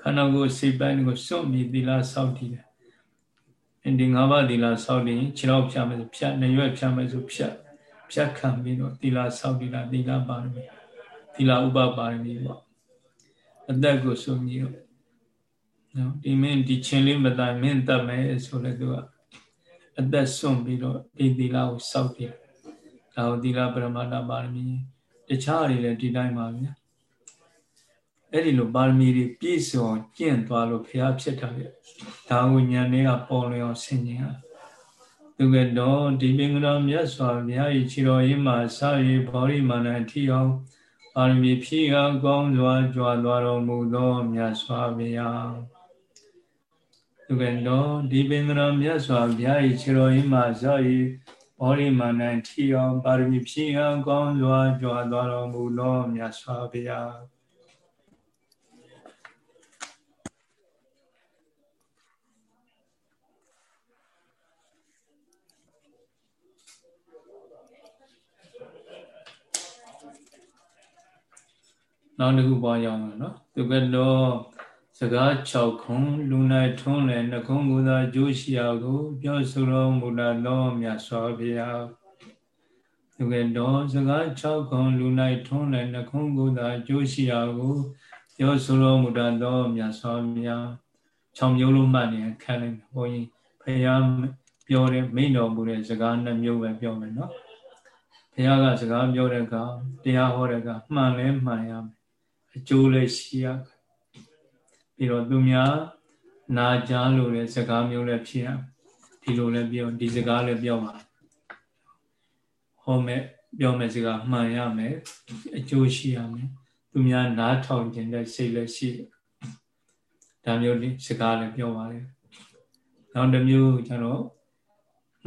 ခန္ဓာကိုယ်စိတ်ပိုင်းကိုစွန့်ပြီးသီလဆောက်တည်တယ်ဒီ၅ပါးသီလဆောက်ရင်ခြေတော့ဖြတ်မယ်ဆိုဖြတ်နှစ်ရွက်ဖြတ်မယ်ဆိုဖြတ် ဖြတ်ခံပြီးတော့သီလဆောက်သီလသီလပါရမီသီလဥပပါရမီပေါ့အသက်ကိုဆိုမြည်တော့နော်ဒီမင်းဒီချင်းလေးမတိုင်မင်းတတ်မယ်ဆိုလဲသူကအသက်စွန့်ပြီးတော့ဒီသီလကိုစောက်တယ်ဒါကိုသီလပရမတ္တပါရမီတခြားတွေလည်းဒီတိုင်းပါဗျာအဲ့ဒီလိုပါရမီတွေပြည့်စုံကျင့်သွားလို့ဘုရားဖြစ်တာလေဒါဝိညာဉ်တွေကပေါ်လွင်အောင်ဆင်ញင်ဟာ သူကတော့ဒီပင်ကတော်မြတ်စွာဘုရား၏ခြေတော်ရင်းမှာစ၍ဘောရိမာနအထီအောင်ပါရမီဖြည့်အောင်ကောင်းစွာကြွားသွားတော်မူသောမြတ်စွာဘုရားသူကတော့ဒီပင်ကတော်မြတ်စွာဘုရား၏ခြေတော်ရင်းမှာစ၍ဘောရိမာနထီအောင်ပါရမီဖြည့်အောင်ကောင်းစွာကြွားသွားတော်မူသောမြတ်စွာဘုရား နောက်တစ်ခုပွားရအောင်နော်သူကတော့စကား6ခုလူနိုင်ထွန်းလည်းနှခုံးကူသာကျိုးရှိရာကို ပြောဆိုတော်မူလာသောမြတ်စွာဘုရားသူကတော့စကား6ခုလူနိုင်ထွန်းလည်းနှခုံးကူသာကျိုးရှိရာကိုပြောဆိုတော်မူလာသောမြတ်စွာဘုရား6မျိုးလုံးမှတ်နေခက်လိုက်ဘုန်းကြီးဘုရားပြောတဲ့မိန့်တော်မူတဲ့စကားနှမျိုးပဲပြောမယ်နော်ဘုရားကစကားပြောတဲ့အခါတရားဟောတဲ့အခါမှန်လဲမှန်ရမယ် အကျိုးလည်းရှိရပြီးတော့သူများနာကြားလို့လည်းစကားမျိုးလည်းဖြစ်ရဒီလိုလည်းပြောဒီစကားလည်းပြောပါဟောမဲ့ပြောမဲ့စကားမှန်ရမယ်အကျိုးရှိရမယ်သူများနားထောင်ခြင်းတဲ့စိတ်လည်းရှိဒါမျိုးဒီစကားလည်းပြောပါတယ်နောက်တစ်မျိုးကျတော့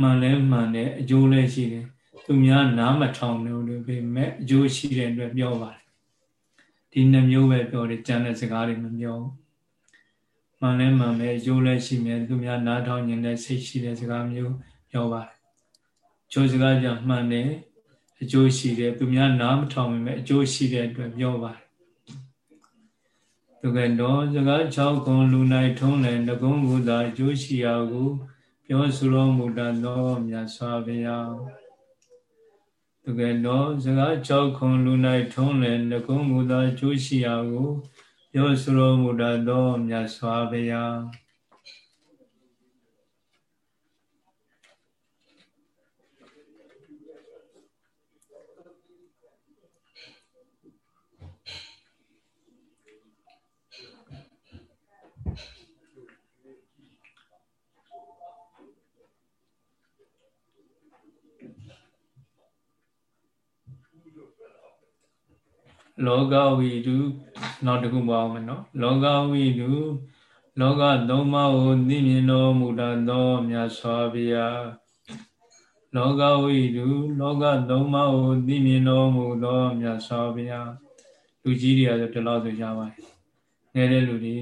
မှန်လဲမှန်တယ်အကျိုးလည်းရှိတယ်သူများနားမထောင်လို့ပဲမဲ့အကျိုးရှိတဲ့အတွက်ပြောပါတယ် ဒီနှမျိုးပဲပြောတယ်ကြံတဲ့စကားတွေမပြောမှမှန်လဲမှန်ပဲအကျိုးလည်းရှိမယ်သူများနားထောင်နေတဲ့စိတ်ရှိတဲ့စကားမျိုးပြောပါတယ်ချိုးစကားကြမှန်တယ်အကျိုးရှိတယ်သူများနားမထောင်မိမဲ့အကျိုးရှိတဲ့အတွက်ပြောပါတယ်သူကတော့စကား6ခုလူနိုင်ထုံးလည်းငကုံးကူသာအကျိုးရှိရာကိုပြောဆိုတော်မူတတ်သောမြတ်စွာဘုရား သူကတော့စကား6ခုလူနိုင်ထုံးလည်းငကုံးကူသာအကျိုးရှိရာကိုပြောဆိုတော်မူတတ်သောမြတ်စွာဘုရား လောကဝိတုနောက်တစ်ခုပါအောင်မယ်နော်လောကဝိတုလောကသုံးပါးကိုသိမြင်တော်မူတတ်သောမြတ်စွာဘုရားလောကဝိတုလောကသုံးပါးကိုသိမြင်တော်မူသောမြတ်စွာဘုရားလူကြီးတွေဆိုဒီလောက်ဆိုရပါတယ်ငယ်တဲ့လူတွေ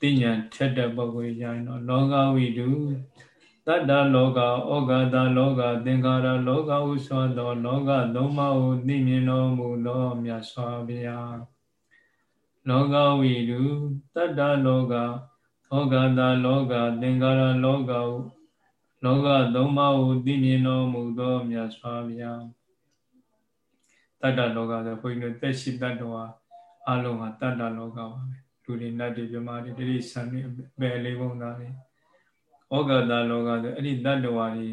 သိဉာဏ်ထက်တဲ့ပုဂ္ဂိုလ်ရရင်တော့လောကဝိတု တတ္တလောကဩဃာတလောကသင်္ခါရလောကဟုဆိုသောလောကသုံးပါးကိုသိမြင်တော်မူသောမြတ်စွာဘုရားလောကဝိတုတတ္တလောကဩဃာတလောကသင်္ခါရလောကဟုလောကသုံးပါးကိုသိမြင်တော်မူသောမြတ်စွာဘုရားတတ္တလောကဆိုဘုန်းကြီးတို့သက်ရှိတတ္တဝါအလုံးဟာတတ္တလောကပါပဲလူတွေနတ်တွေပြမတွေတိရိစ္ဆာန်တွေအပယ်လေးပုံသားတွေ ဩဃတလောကဆိုအဲ့ဒီတတ္တဝါတွေ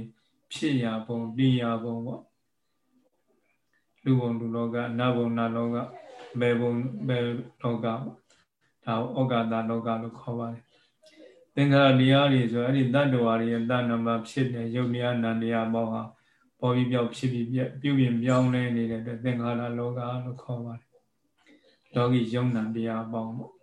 ဖြစ်ရာပုံပြရာပုံပေါ့လူဘုံလူလောကနတ်ဘုံနတ်လောကဘယ်ဘုံဘယ်လောကပေါ့ဒါဩဃတလောကလို့ခေါ်ပါတယ်သင်္ခါရတရားတွေဆိုအဲ့ဒီတတ္တဝါတွေရဲ့တဏ္ဍမှာဖြစ်တဲ့ယုတ်တရားနန္တရားပေါင်းဟာပေါ်ပြီးပြောက်ဖြစ်ပြီးပြပြုပြင်ပြောင်းလဲနေတဲ့အတွက်သင်္ခါရလောကလို့ခေါ်ပါတယ်လောကီယုံနံတရားပေါင်းပေါ့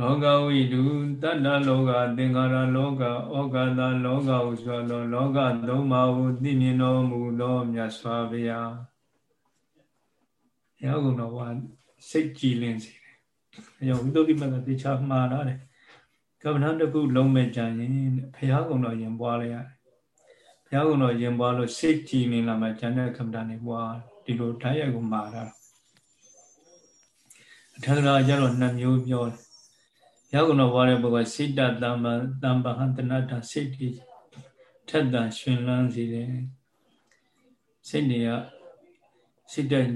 လောကဝိတုတတ္တလောကသင်္ခါရလောကဩဃတလောကဟုဆိုသောလောကသုံးပါးကိုသိမြင်တော်မူသောမြတ်စွာဘုရားဘုရားကုံတော်ကစိတ်ကြည်လင်စေတယ်။အဲကြောင့်ဝိသုဒ္ဓိမကတေချာမှားတာတယ်။ကမ္ဘာတစ်ခုလုံးမဲ့ကြရင်ဘုရားကုံတော်ရင်ပွားလိုက်ရတယ်။ဘုရားကုံတော်ရင်ပွားလို့စိတ်ကြည်လင်လာမှကျန်တဲ့ကမ္ဘာနေပွားဒီလိုတိုင်းရိုက်ကိုမှားတာ။အထက်ကရာကျတော့နှစ်မျိုးပြောတယ် ရောက်ကတော့ဘွားတဲ့ပုဂ္ဂိုလ်စိတ်တတမ္ပတမ္ပဟံတဏတစိတ်တွေထက်တန်ရှင်လန်းစေတယ်စိတ်တွေကစိတ်တက်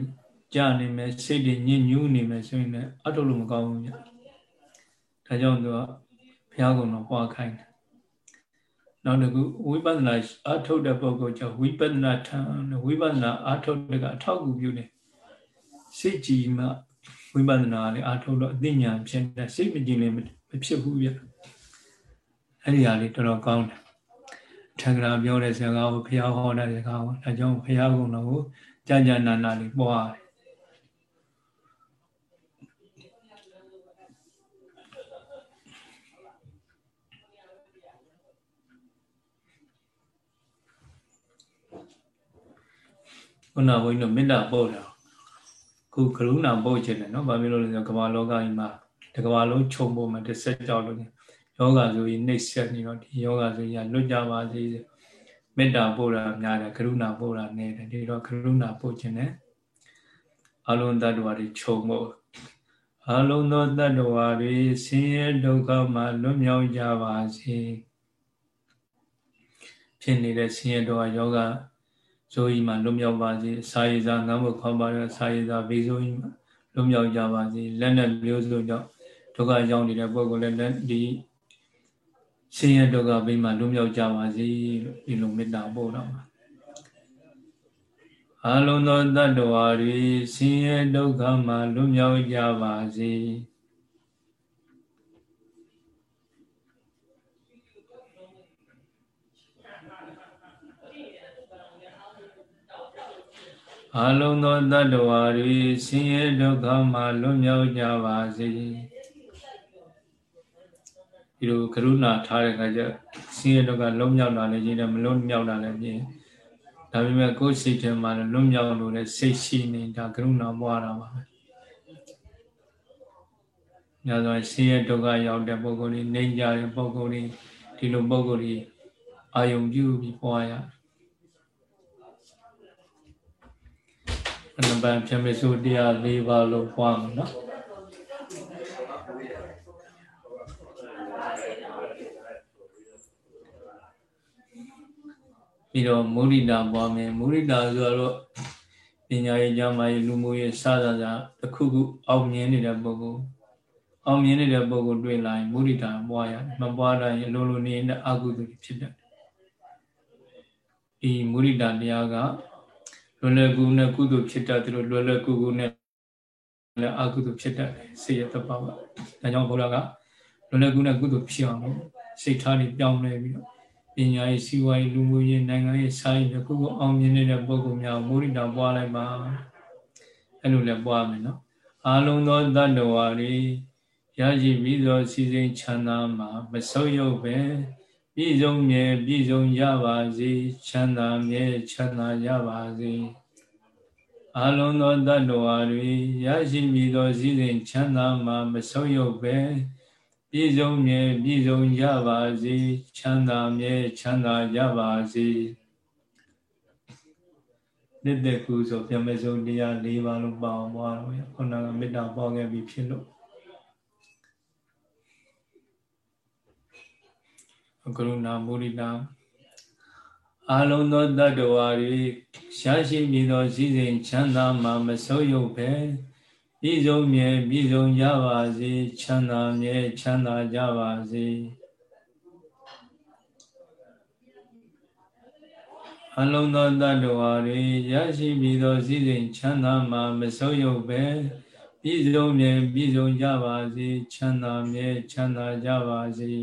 ကြနေမယ်စိတ်တွေညစ်ညူးနေမယ်ဆိုရင်လည်းအထုတ်လို့မကောင်းဘူးညဒါကြောင့်သူကဘုရားကုံတော်ဟွာခိုင်းတယ်နောက်တစ်ခုဝိပဿနာအထုတ်တဲ့ပုဂ္ဂိုလ်ကြောင့်ဝိပဿနာထံဝိပဿနာအထုတ်တဲ့ကအထောက်အကူပြုနေစိတ်ကြည်မှ ဝိပဿနာလည်းအားထုတ်လို့အသိဉာဏ်ဖြစ်တဲ့စိတ်မကြည်လည်းမဖြစ်ဘူးဗျအဲ့ဒီဟာလေးတော်တော်ကောင်းတယ်ထက္ကရာပြောတဲ့စကားကိုဘုရားဟောတဲ့စကားကိုဒါကြောင့်ဘုရားကုံတော်ကိုကြာကြာနာနာလေးပွားတယ်ခုနဘုန်းကြီးတို့မေတ္တာပို့တာ ခုကရုဏာပို့ခြင်းတယ်နော်ဘာဖြစ်လို့လဲဆိုတော့ကမ္ဘာလောကကြီးမှာတကမ္ဘာလုံးခြုံဖို့မှာတစ်ဆက်ကြောက်လို့ယောဂဆိုရင်နှိပ်ဆက်နေတော့ဒီယောဂဆိုရင်လွတ်ကြပါစေမေတ္တာပို့တာများတယ်ကရုဏာပို့တာနည်းတယ်ဒီတော့ကရုဏာပို့ခြင်းနဲ့အလုံးတ attva တွေခြုံဖို့အလုံးသောတ attva တွေဆင်းရဲဒုက္ခမှလွတ်မြောက်ကြပါစေဖြစ်နေတဲ့ဆင်းရဲဒုက္ခယောဂ ဇိုးကြီးမှာလွတ်မြောက်ပါစေစာရည်စာငမ်းဖို့ခေါ်ပါရစာရည်စာဘေးဇိုးကြီးမှာလွတ်မြောက်ကြပါစေလက်နဲ့မျိုးစုံကြောင့်ဒုက္ခရောက်နေတဲ့ပုဂ္ဂိုလ်လည်းလက်ဒီဆင်းရဲဒုက္ခဘေးမှာလွတ်မြောက်ကြပါစေလို့ဒီလိုမေတ္တာပို့တော့မှာအလုံးသောတ attva တွေဆင်းရဲဒုက္ခမှလွတ်မြောက်ကြပါစေ အလုံးသောတ attva တွေဆင်းရဲဒုက္ခမှလွတ်မြောက်ကြပါစေဒီလိုကရုဏာထားတဲ့အခါကျဆင်းရဲဒုက္ခလွတ်မြောက်တာလည်းကြီးတယ်မလွတ်မြောက်တာလည်းကြီးဒါပေမဲ့ကိုယ်စိတ်ထဲမှာလွတ်မြောက်လို့လည်းစိတ်ရှိနေတာကရုဏာပွားတာပါပဲညာဆိုဆင်းရဲဒုက္ခရောက်တဲ့ပုဂ္ဂိုလ်တွေနေကြတဲ့ပုဂ္ဂိုလ်တွေဒီလိုပုဂ္ဂိုလ်တွေအာယုံပြုပြီးပွားရ အနဘံဖြမေစုတရား၄ပါးလို့ပွားမှာနော်ပြီးတော့မုရိဒာပွားမယ်မုရိဒာဆိုတော့ပညာရေးကြမှာရေးလူမှုရေးစသဖြင့်တစ်ခုခုအောင်မြင်နေတဲ့ပုဂ္ဂိုလ်အောင်မြင်နေတဲ့ပုဂ္ဂိုလ်တွေ့လာရင်မုရိဒာပွားရတယ်မပွားတိုင်းအလိုလိုနေတဲ့အကုသိုလ်ဖြစ်တတ်တယ်ဒီမုရိဒာတရားက လွယ်လွယ်ကူကူနဲ့ကုသိုလ်ဖြစ်တတ်တယ်လို့လွယ်လွယ်ကူကူနဲ့လည်းအကုသိုလ်ဖြစ်တတ်တယ်စေရတပ္ပပါဒါကြောင့်ဘုရားကလွယ်လွယ်ကူနဲ့ကုသိုလ်ဖြစ်အောင်လို့စိတ်ထားတွေပြောင်းလဲပြီးတော့ပညာရေးစီးပွားရေးလူမှုရေးနိုင်ငံရေးစာရေးကိုကိုအောင်မြင်နေတဲ့ပုဂ္ဂိုလ်များမုရိဒာပွားလိုက်ပါအဲ့လိုလည်းပွားမယ်နော်အာလုံးသောတတ္တဝါတွေရရှိပြီးသောစီစဉ်ချမ်းသာမှာမဆုပ်ယုပ်ပဲ ပြည့်စုံမြဲပြည့်စုံရပါစေချမ်းသာမြဲချမ်းသာရပါစေအလုံးသောတတ္တဝါတွေရရှိပြီးသောစီစဉ်ချမ်းသာမှာမဆုပ်ယုပ်ပဲပြည့်စုံမြဲပြည့်စုံရပါစေချမ်းသာမြဲချမ်းသာရပါစေနှစ်သက်ကူဆိုပြမစုံတရား၄ပါးလုံးပါအောင်ပွားတော့ရခုနကမေတ္တာပွားခဲ့ပြီးဖြစ်လို့ ကရုဏာမုဒိတာအာလုံးသောတတ္တဝါတွေရှားရှိပြီးသောစည်းစိမ်ချမ်းသာမှမဆုံးယုတ်ပဲပြည့်စုံမြဲပြည့်စုံကြပါစေချမ်းသာမြဲချမ်းသာကြပါစေအလုံးသောတတ္တဝါတွေရရှိပြီးသောစည်းစိမ်ချမ်းသာမှမဆုံးယုတ်ပဲပြည့်စုံမြဲပြည့်စုံကြပါစေချမ်းသာမြဲချမ်းသာကြပါစေ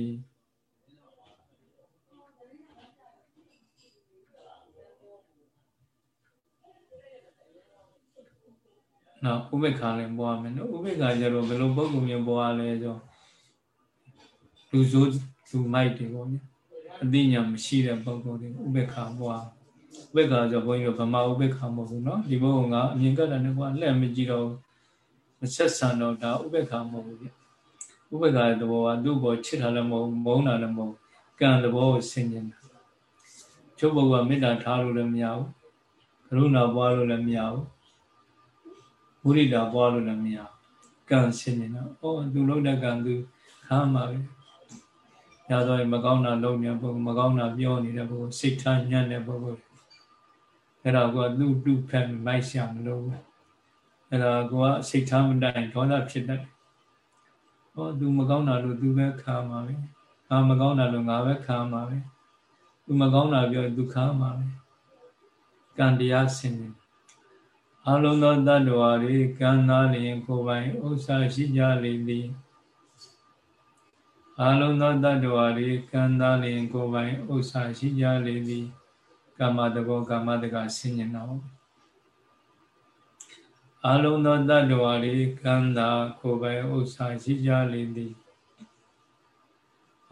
နော်ဥပေက္ခလည်းပွားမယ်နော်ဥပေက္ခကျတော့ဘယ်လိုပုံကုမျိုးပွားလဲဆိုလူစိုးလူမိုက်တွေပေါ့ဗျအသိဉာဏ်မရှိတဲ့ပုံကုတွေဥပေက္ခပွားဥပေက္ခဆိုဘုန်းကြီးကဗမာဥပေက္ခမဟုတ်ဘူးနော်ဒီဘုံကအမြင်ကတည်းကကွာလက်မကြည့်တော့မဆက်ဆံတော့ဒါဥပေက္ခမဟုတ်ဘူးဗျဥပေက္ခရဲ့သဘောကသူ့ဘောချစ်တာလည်းမဟုတ်မုန်းတာလည်းမဟုတ်ကံသဘောကိုဆင်ញင်တာချုပ်ဘုံကမေတ္တာထားလို့လည်းမရဘူးကရုဏာပွားလို့လည်းမရဘူး မုရိဒာပွားလို့လည်းမရကံရှင်းနေတာ။အော်သူလုံးတဲ့ကံသူခမ်းပါပဲ။ညဆိုရင်မကောင်းတာလုံးနေပုဂ္ဂိုလ်မကောင်းတာပြောနေတဲ့ပုဂ္ဂိုလ်စိတ်ထားညံ့တဲ့ပုဂ္ဂိုလ်အဲ့ဒါကသူ့တူဖက်မိုက်ရှာမလို့အဲ့ဒါကစိတ်ထားမတိုင်ဒေါသဖြစ်တတ်တယ်။ဟောသူမကောင်းတာလို့သူပဲခံမှာပဲ။ငါမကောင်းတာလို့ငါပဲခံမှာပဲ။သူမကောင်းတာပြောသူခံမှာပဲ။ကံတရားဆင်နေ အလုံးသောတ attva တွေကံသားလျင်ကိုယ်ပိုင်ဥစ္စာရှိကြလေသည်အလုံးသောတ attva တွေကံသားလျင်ကိုယ်ပိုင်ဥစ္စာရှိကြလေသည်ကာမတကောကာမတကဆင်းရဲတော်အလုံးသောတ attva တွေကံသာကိုယ်ပိုင်ဥစ္စာရှိကြလေသည်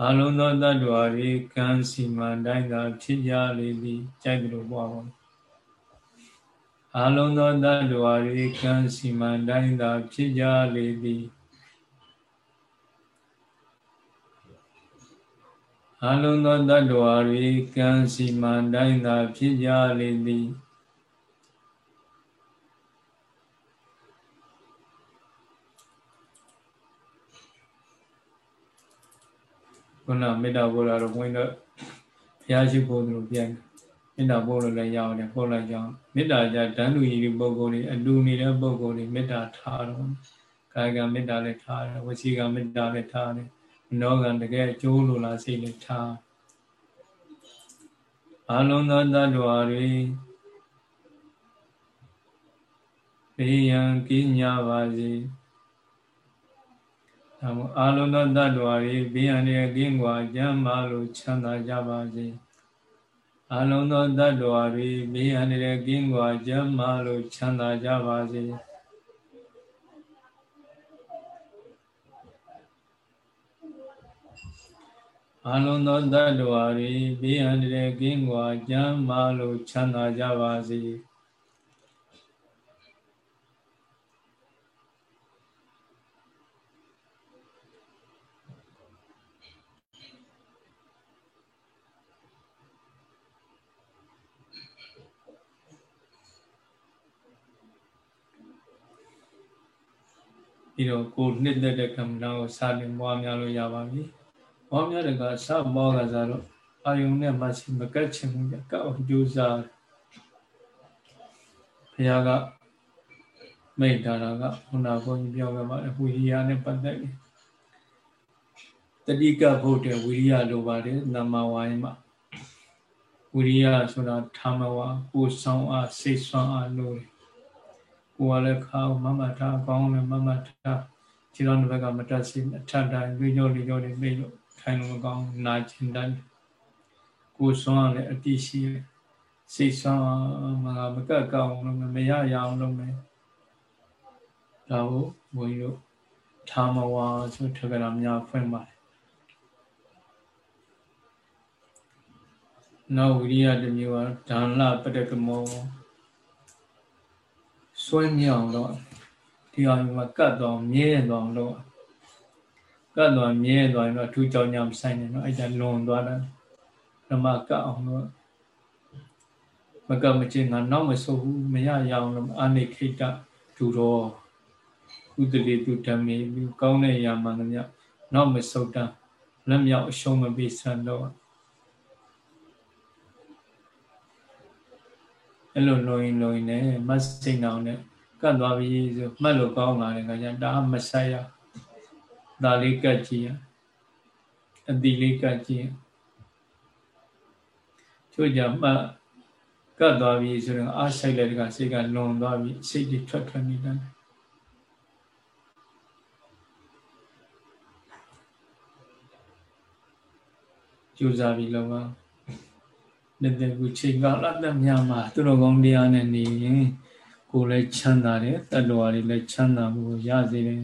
အလုံးသောတ attva တွေကံစီမံတိုင်းသာဖြစ်ကြလေသည်ကြိုက်တယ်လို့ပြောပါဘူး အလုံးသောတ attva တွေကံစီမံတိုင်းသာဖြစ်ကြလေသည်အလုံးသောတ attva တွေကံစီမံတိုင်းသာဖြစ်ကြလေသည်ခုနမေတ္တာဘုရားတော်ဘုန်းကြီးတို့ဘုရားရှိခိုးသူတို့ပြန် မေတ္တာပို့လို့လည်းရအောင်လည်းပို့လိုက်ကြအောင်မေတ္တာကြတန်းလူကြီးပုဂ္ဂိုလ်တွေအတူနေတဲ့ပုဂ္ဂိုလ်တွေမေတ္တာထားတော့ကာယကမေတ္တာလည်းထားတယ်ဝစီကမေတ္တာလည်းထားတယ်မနောကတကယ်အကျိုးလိုလားစိတ်လည်းထားအလုံးသောတ attva တွေဘေးရန်ကင်းကြပါစေဒါမို့အလုံးသောတ attva တွေဘေးရန်ရဲ့ကင်းကွာကြမ်းပါလို့ချမ်းသာကြပါစေ အလုံးသောတ attva တွေဘေးအန္တရာယ်ကင်းကွာကြမ်းမာလို့ချမ်းသာကြပါစေအလုံးသောတ attva တွေဘေးအန္တရာယ်ကင်းကွာကြမ်းမာလို့ချမ်းသာကြပါစေ ပြီးတော့ကိုနှစ်သက်တဲ့ကမ္မနာကိုစာတင်ပွားများလို့ရပါပြီ။ပွားများတဲ့ကစပွားကစားတော့အာယုံနဲ့မှစီမကတ်ချင်ဘူးကြကောက်ကြိုးစားဘုရားကမိတ်တာကဘုနာဘုန်းကြီးပြောခဲ့ပါတယ်ဝိရိယနဲ့ပတ်သက်ပြီးတတိကဘုဒ္ဓဝိရိယလိုပါတယ်နမဝိုင်းမှာဝိရိယဆိုတာဓမ္မဝါကိုဆောင်အားစိတ်ဆွမ်းအားလို့ ကိုယ်ကလည်းခါမမထားကောင်းလည်းမမထားခြေတော်တစ်ဘက်ကမတက်စီအထက်တိုင်းလေးကြောလေးကြောလေးပြေးလို့ထိုင်လို့မကောင်းနာကျင်တိုင်းကိုယ်ဆွမ်းအားလည်းအတိရှိစိတ်ဆွမ်းအားမမကတ်ကောင်းလို့မရရအောင်လုပ်မယ်ဒါကိုဘုန်းကြီးတို့ဓမ္မဝါဆိုထက်ကရာများဖွင့်ပါတယ်နောက်ဝိရိယတစ်မျိုးကဒါနပတကမော ဆွဲမြောင်တော့ဒီအောင်မှာကတ်တော့မြဲတော့လို့ကတ်တော့မြဲတော့ရင်တော့ထူးကြောင်ညာမဆိုင်နဲ့နော်အဲ့ဒါလွန်သွားတာဓမ္မကတ်အောင်လို့မကမချင်းငါနောက်မဆုပ်ဘူးမရရအောင်လို့အာနိခိတဒူတော့ဥဒလိတုဓမ္မေကောင်းတဲ့ຢာမှန်သမျှနောက်မဆုပ်တလက်မြောက်အရှုံးမပေးဆန်တော့ အဲ့လိုလုံရင်လုံရင်နဲ့မတ်စိတ်အောင်နဲ့ကတ်သွားပြီဆိုမှတ်လို့ကောင်းလာတယ်ခါကျဒါမဆိုင်ရဒါလေးကတ်ကြည့်ရအတိလေးကတ်ကြည့်ချို့ကြမှတ်ကတ်သွားပြီဆိုတော့အားဆိုင်တဲ့ကစိတ်ကလွန်သွားပြီစိတ်တွေထွက်ထွက်နေတယ်ကြိုးစားပြီးလောက နေတဲ့ခုချိန်ကာလတမြမှာသူတော်ကောင်းတရားနဲ့နေရင်ကိုယ်လည်းချမ်းသာတယ်တတ္တဝါတွေလည်းချမ်းသာမှုရစေတယ်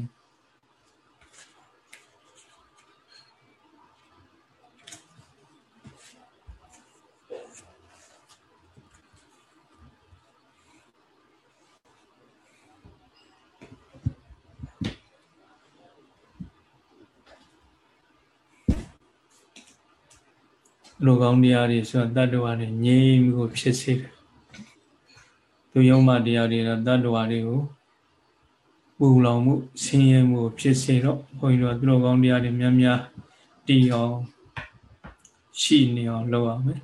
လူကောင်းတရားတွေဆိုတတ္တဝါတွေငြိမ်းမှုဖြစ်စေတယ်သူယုံမှတရားတွေတော့တတ္တဝါတွေကိုပူလောင်မှုဆင်းရဲမှုဖြစ်စေတော့ဘုန်းကြီးတို့သူတော်ကောင်းတရားတွေများများတည်အောင်ရှိနေအောင်လုပ်ရမယ်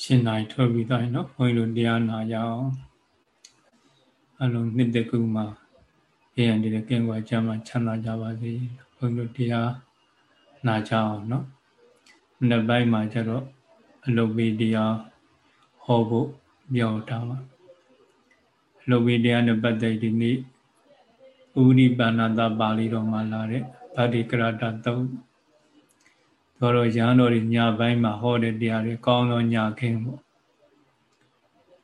ရှင်နိုင်ထွက်ပြီးသားနော်ဘုန်းကြီးတို့တရားနာကြအောင်အလုံးနှစ်တကူမှာအေးရန်တဲ့ကင်းကွာကြမှာချမ်းသာကြပါစေဘုန်းကြီးတို့တရားနာကြအောင်နော်နှစ်ပိုင်းမှာကျတော့အလုတ်ပြီးတရားဟောဖို့ပြောထားပါအလုတ်ပြီးတရားနဲ့ပတ်သက်ဒီနေ့ဥရိပါဏတာပါဠိတော်မှာလာတဲ့ဗာတိကရတသုံးတော် တော်ရဟန်းတော်တွေညပိုင်းမှာဟောတဲ့တရားတွေကောင်းသောညခင်းပေါ့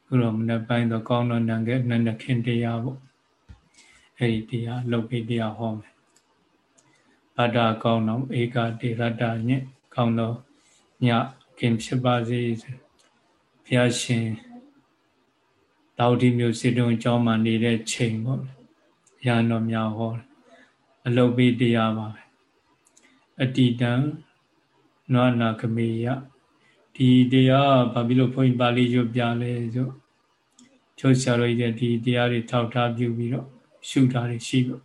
ခုတော့မနေ့ပိုင်းတော့ကောင်းသောနံကဲနန္ဒခင်တရားပေါ့အဲ့ဒီတရားလုတ်ပြီးတရားဟောမယ်ဗဒ္ဒကောင်းသောဧကတိရတ္တညင့်ကောင်းသောညခင်ဖြစ်ပါစေဘုရားရှင်တောတိမျိုးစေတုံအကြောင်းမှနေတဲ့ချိန်ပေါ့ရဟန်းတော်များဟောအလုတ်ပြီးတရားပါပဲအတ္တိတံ နောနာကမေယဒီတရားဘာဖြစ်လို့ဘုန်းကြီးပါဠိရွတ်ပြလဲဆိုချုပ်ဆရာတော်ကြီးဒီတရားတွေထောက်ထားပြုပြီးတော့ရှုတာတွေရှိလို့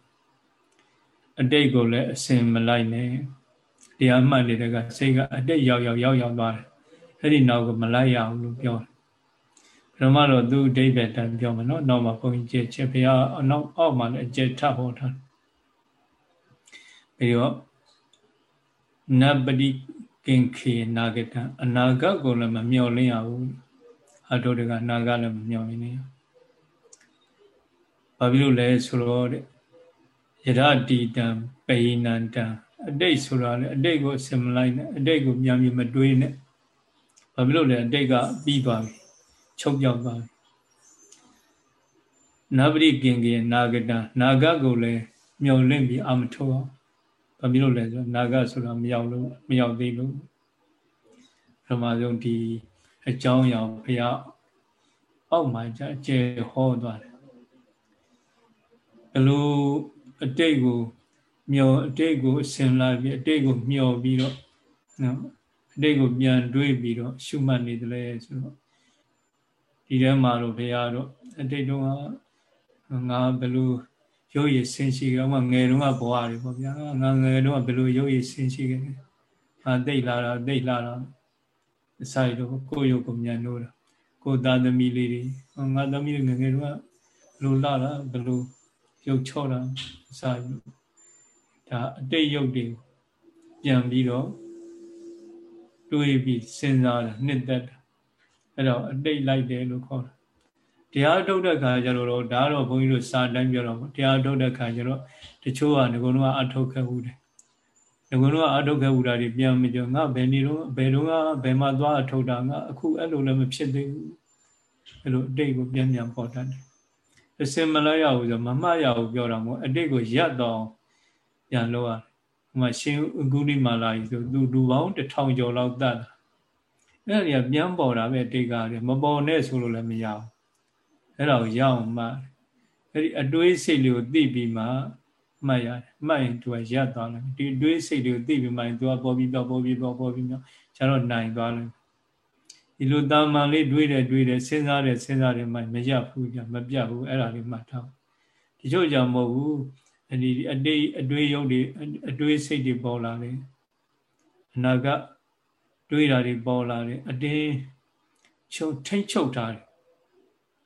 အတိတ်ကိုလည်းအစင်မလိုက်နဲ့တရားမှတ်နေတဲ့ကစိတ်ကအတိတ်ရောက်ရောက်ရောက်ရောက်သွားတယ်အဲ့ဒီနောက်ကမလိုက်ရဘူးလို့ပြောတယ်ဘယ်တော့မှတော့သူအတိတ်ပဲတန်ပြောမှာနော်နောက်မှဘုန်းကြီးကြည့်ချက်ဘုရားအနောက်အောက်မှာလည်းအကျက်ထပ်ဟောထားပြီးတော့နပတိ ကင်ခေနာဂတံအနာဂတ်ကိုလည်းမမျှော်လင့်ရဘူးအတုတကအနာဂတ်လည်းမမျှော်လင့်နေရဘာဖြစ်လို့လဲဆိုတော့တဲ့ယရတိတံပေနန္တံအတိတ်ဆိုတာလေအတိတ်ကိုအစင်မလိုက်နဲ့အတိတ်ကိုမြန်မြန်မတွေးနဲ့ဘာဖြစ်လို့လဲအတိတ်ကပြီးသွားပြီချုပ်ပြောက်သွားပြီနဗရိကင်ကေနာဂတံနာဂတ်ကိုလည်းမျှော်လင့်ပြီးအာမထုတ်အောင် ဘာဖြစ်လို့လဲဆိုတော့နာဂဆိုတာမရောက်လို့မရောက်သေးလို့ပထမဆုံးဒီအကြောင်းအရာဘုရားအောက်မှာကျကျဟောသွားတယ်ဘလို့အတိတ်ကိုမျောအတိတ်ကိုဆင်လာပြီးအတိတ်ကိုမျောပြီးတော့နော်အတိတ်ကိုပြန်တွေးပြီးတော့ရှုမှတ်နေတယ်ဆိုတော့ဒီထဲမှာတော့ဘုရားတော့အတိတ်တော့ငါဘလို့ ရုပ်ရည်ဆင်းရှိကြမှာငယ်တုန်းကဘဝတွေပေါ့ဗျာငါငယ်တုန်းကဘယ်လိုရုပ်ရည်ဆင်းရှိခဲ့လဲငါသိလာတာသိလာတာအစာရတော့ကိုယ့်ရုပ်ကိုမြန်လို့တာကိုယ်သားသမီးလေးတွေငါသမီးတွေငယ်ငယ်တုန်းကဘယ်လိုလာတာဘယ်လိုရုပ်ချော့တာအစာရဒါအတိတ်ရုပ်တွေပြန်ပြီးတော့တွေးပြီးစဉ်းစားတာနှစ်သက်တာအဲ့တော့အတိတ်လိုက်တယ်လို့ခေါ်တာ တရားထုတ်တဲ့ခါကျတော့ဒါတော့ဘုန်းကြီးတို့စာတိုင်းပြောတော့တရားထုတ်တဲ့ခါကျတော့တချို့ကငကုံတော့အထုတ်ခဲ့ဘူးတယ်ငကုံတော့အထုတ်ခဲ့ဘူးတာတွေပြန်မပြောငါဘယ်နေတော့ဘယ်တော့ကဘယ်မှာသွားအထုတ်တာငါအခုအဲ့လိုလည်းမဖြစ်သေးဘူးအဲ့လိုအတိတ်ကိုပြန်ပြန်ပေါ်တတ်တယ်အစင်မလိုက်ရဘူးဆိုမမှတ်ရဘူးပြောတာမို့အတိတ်ကိုရပ်တော့ပြန်လို့ရတယ်ဟိုမှာရှင်ဥကုလိမာလာကြီးဆိုသူလူပေါင်းတစ်ထောင်ကျော်လောက်တတ်တာအဲ့ဒါကြီးပြန်ပေါ်တာပဲတိတ်ကားတယ်မပေါ်နဲ့ဆိုလို့လည်းမရဘူး အဲ့ဒါကိုရအောင်မှအဲ့ဒီအတွေးစိတ်လေးကိုသိပြီးမှမှတ်ရတယ်မှတ်ရင်သူကရပ်သွားတယ်ဒီအတွေးစိတ်လေးကိုသိပြီးမှသူကပေါ်ပြီးပြောပေါ်ပြီးပြောပေါ်ပြီးပြောကျတော့နိုင်သွားတယ်ဒီလိုတာမန်လေးတွေးတယ်တွေးတယ်စဉ်းစားတယ်စဉ်းစားတယ်မှမရပ်ဘူးပြမပြတ်ဘူးအဲ့ဒါလေးမှတ်ထားဒီချို့ကြောင့်မဟုတ်ဘူးဒီအတိတ်အတွေးရုပ်တွေအတွေးစိတ်တွေပေါ်လာတယ်အနာကတွေးတာတွေပေါ်လာတယ်အတင်းချုပ်ထိတ်ချုပ်ထားတယ်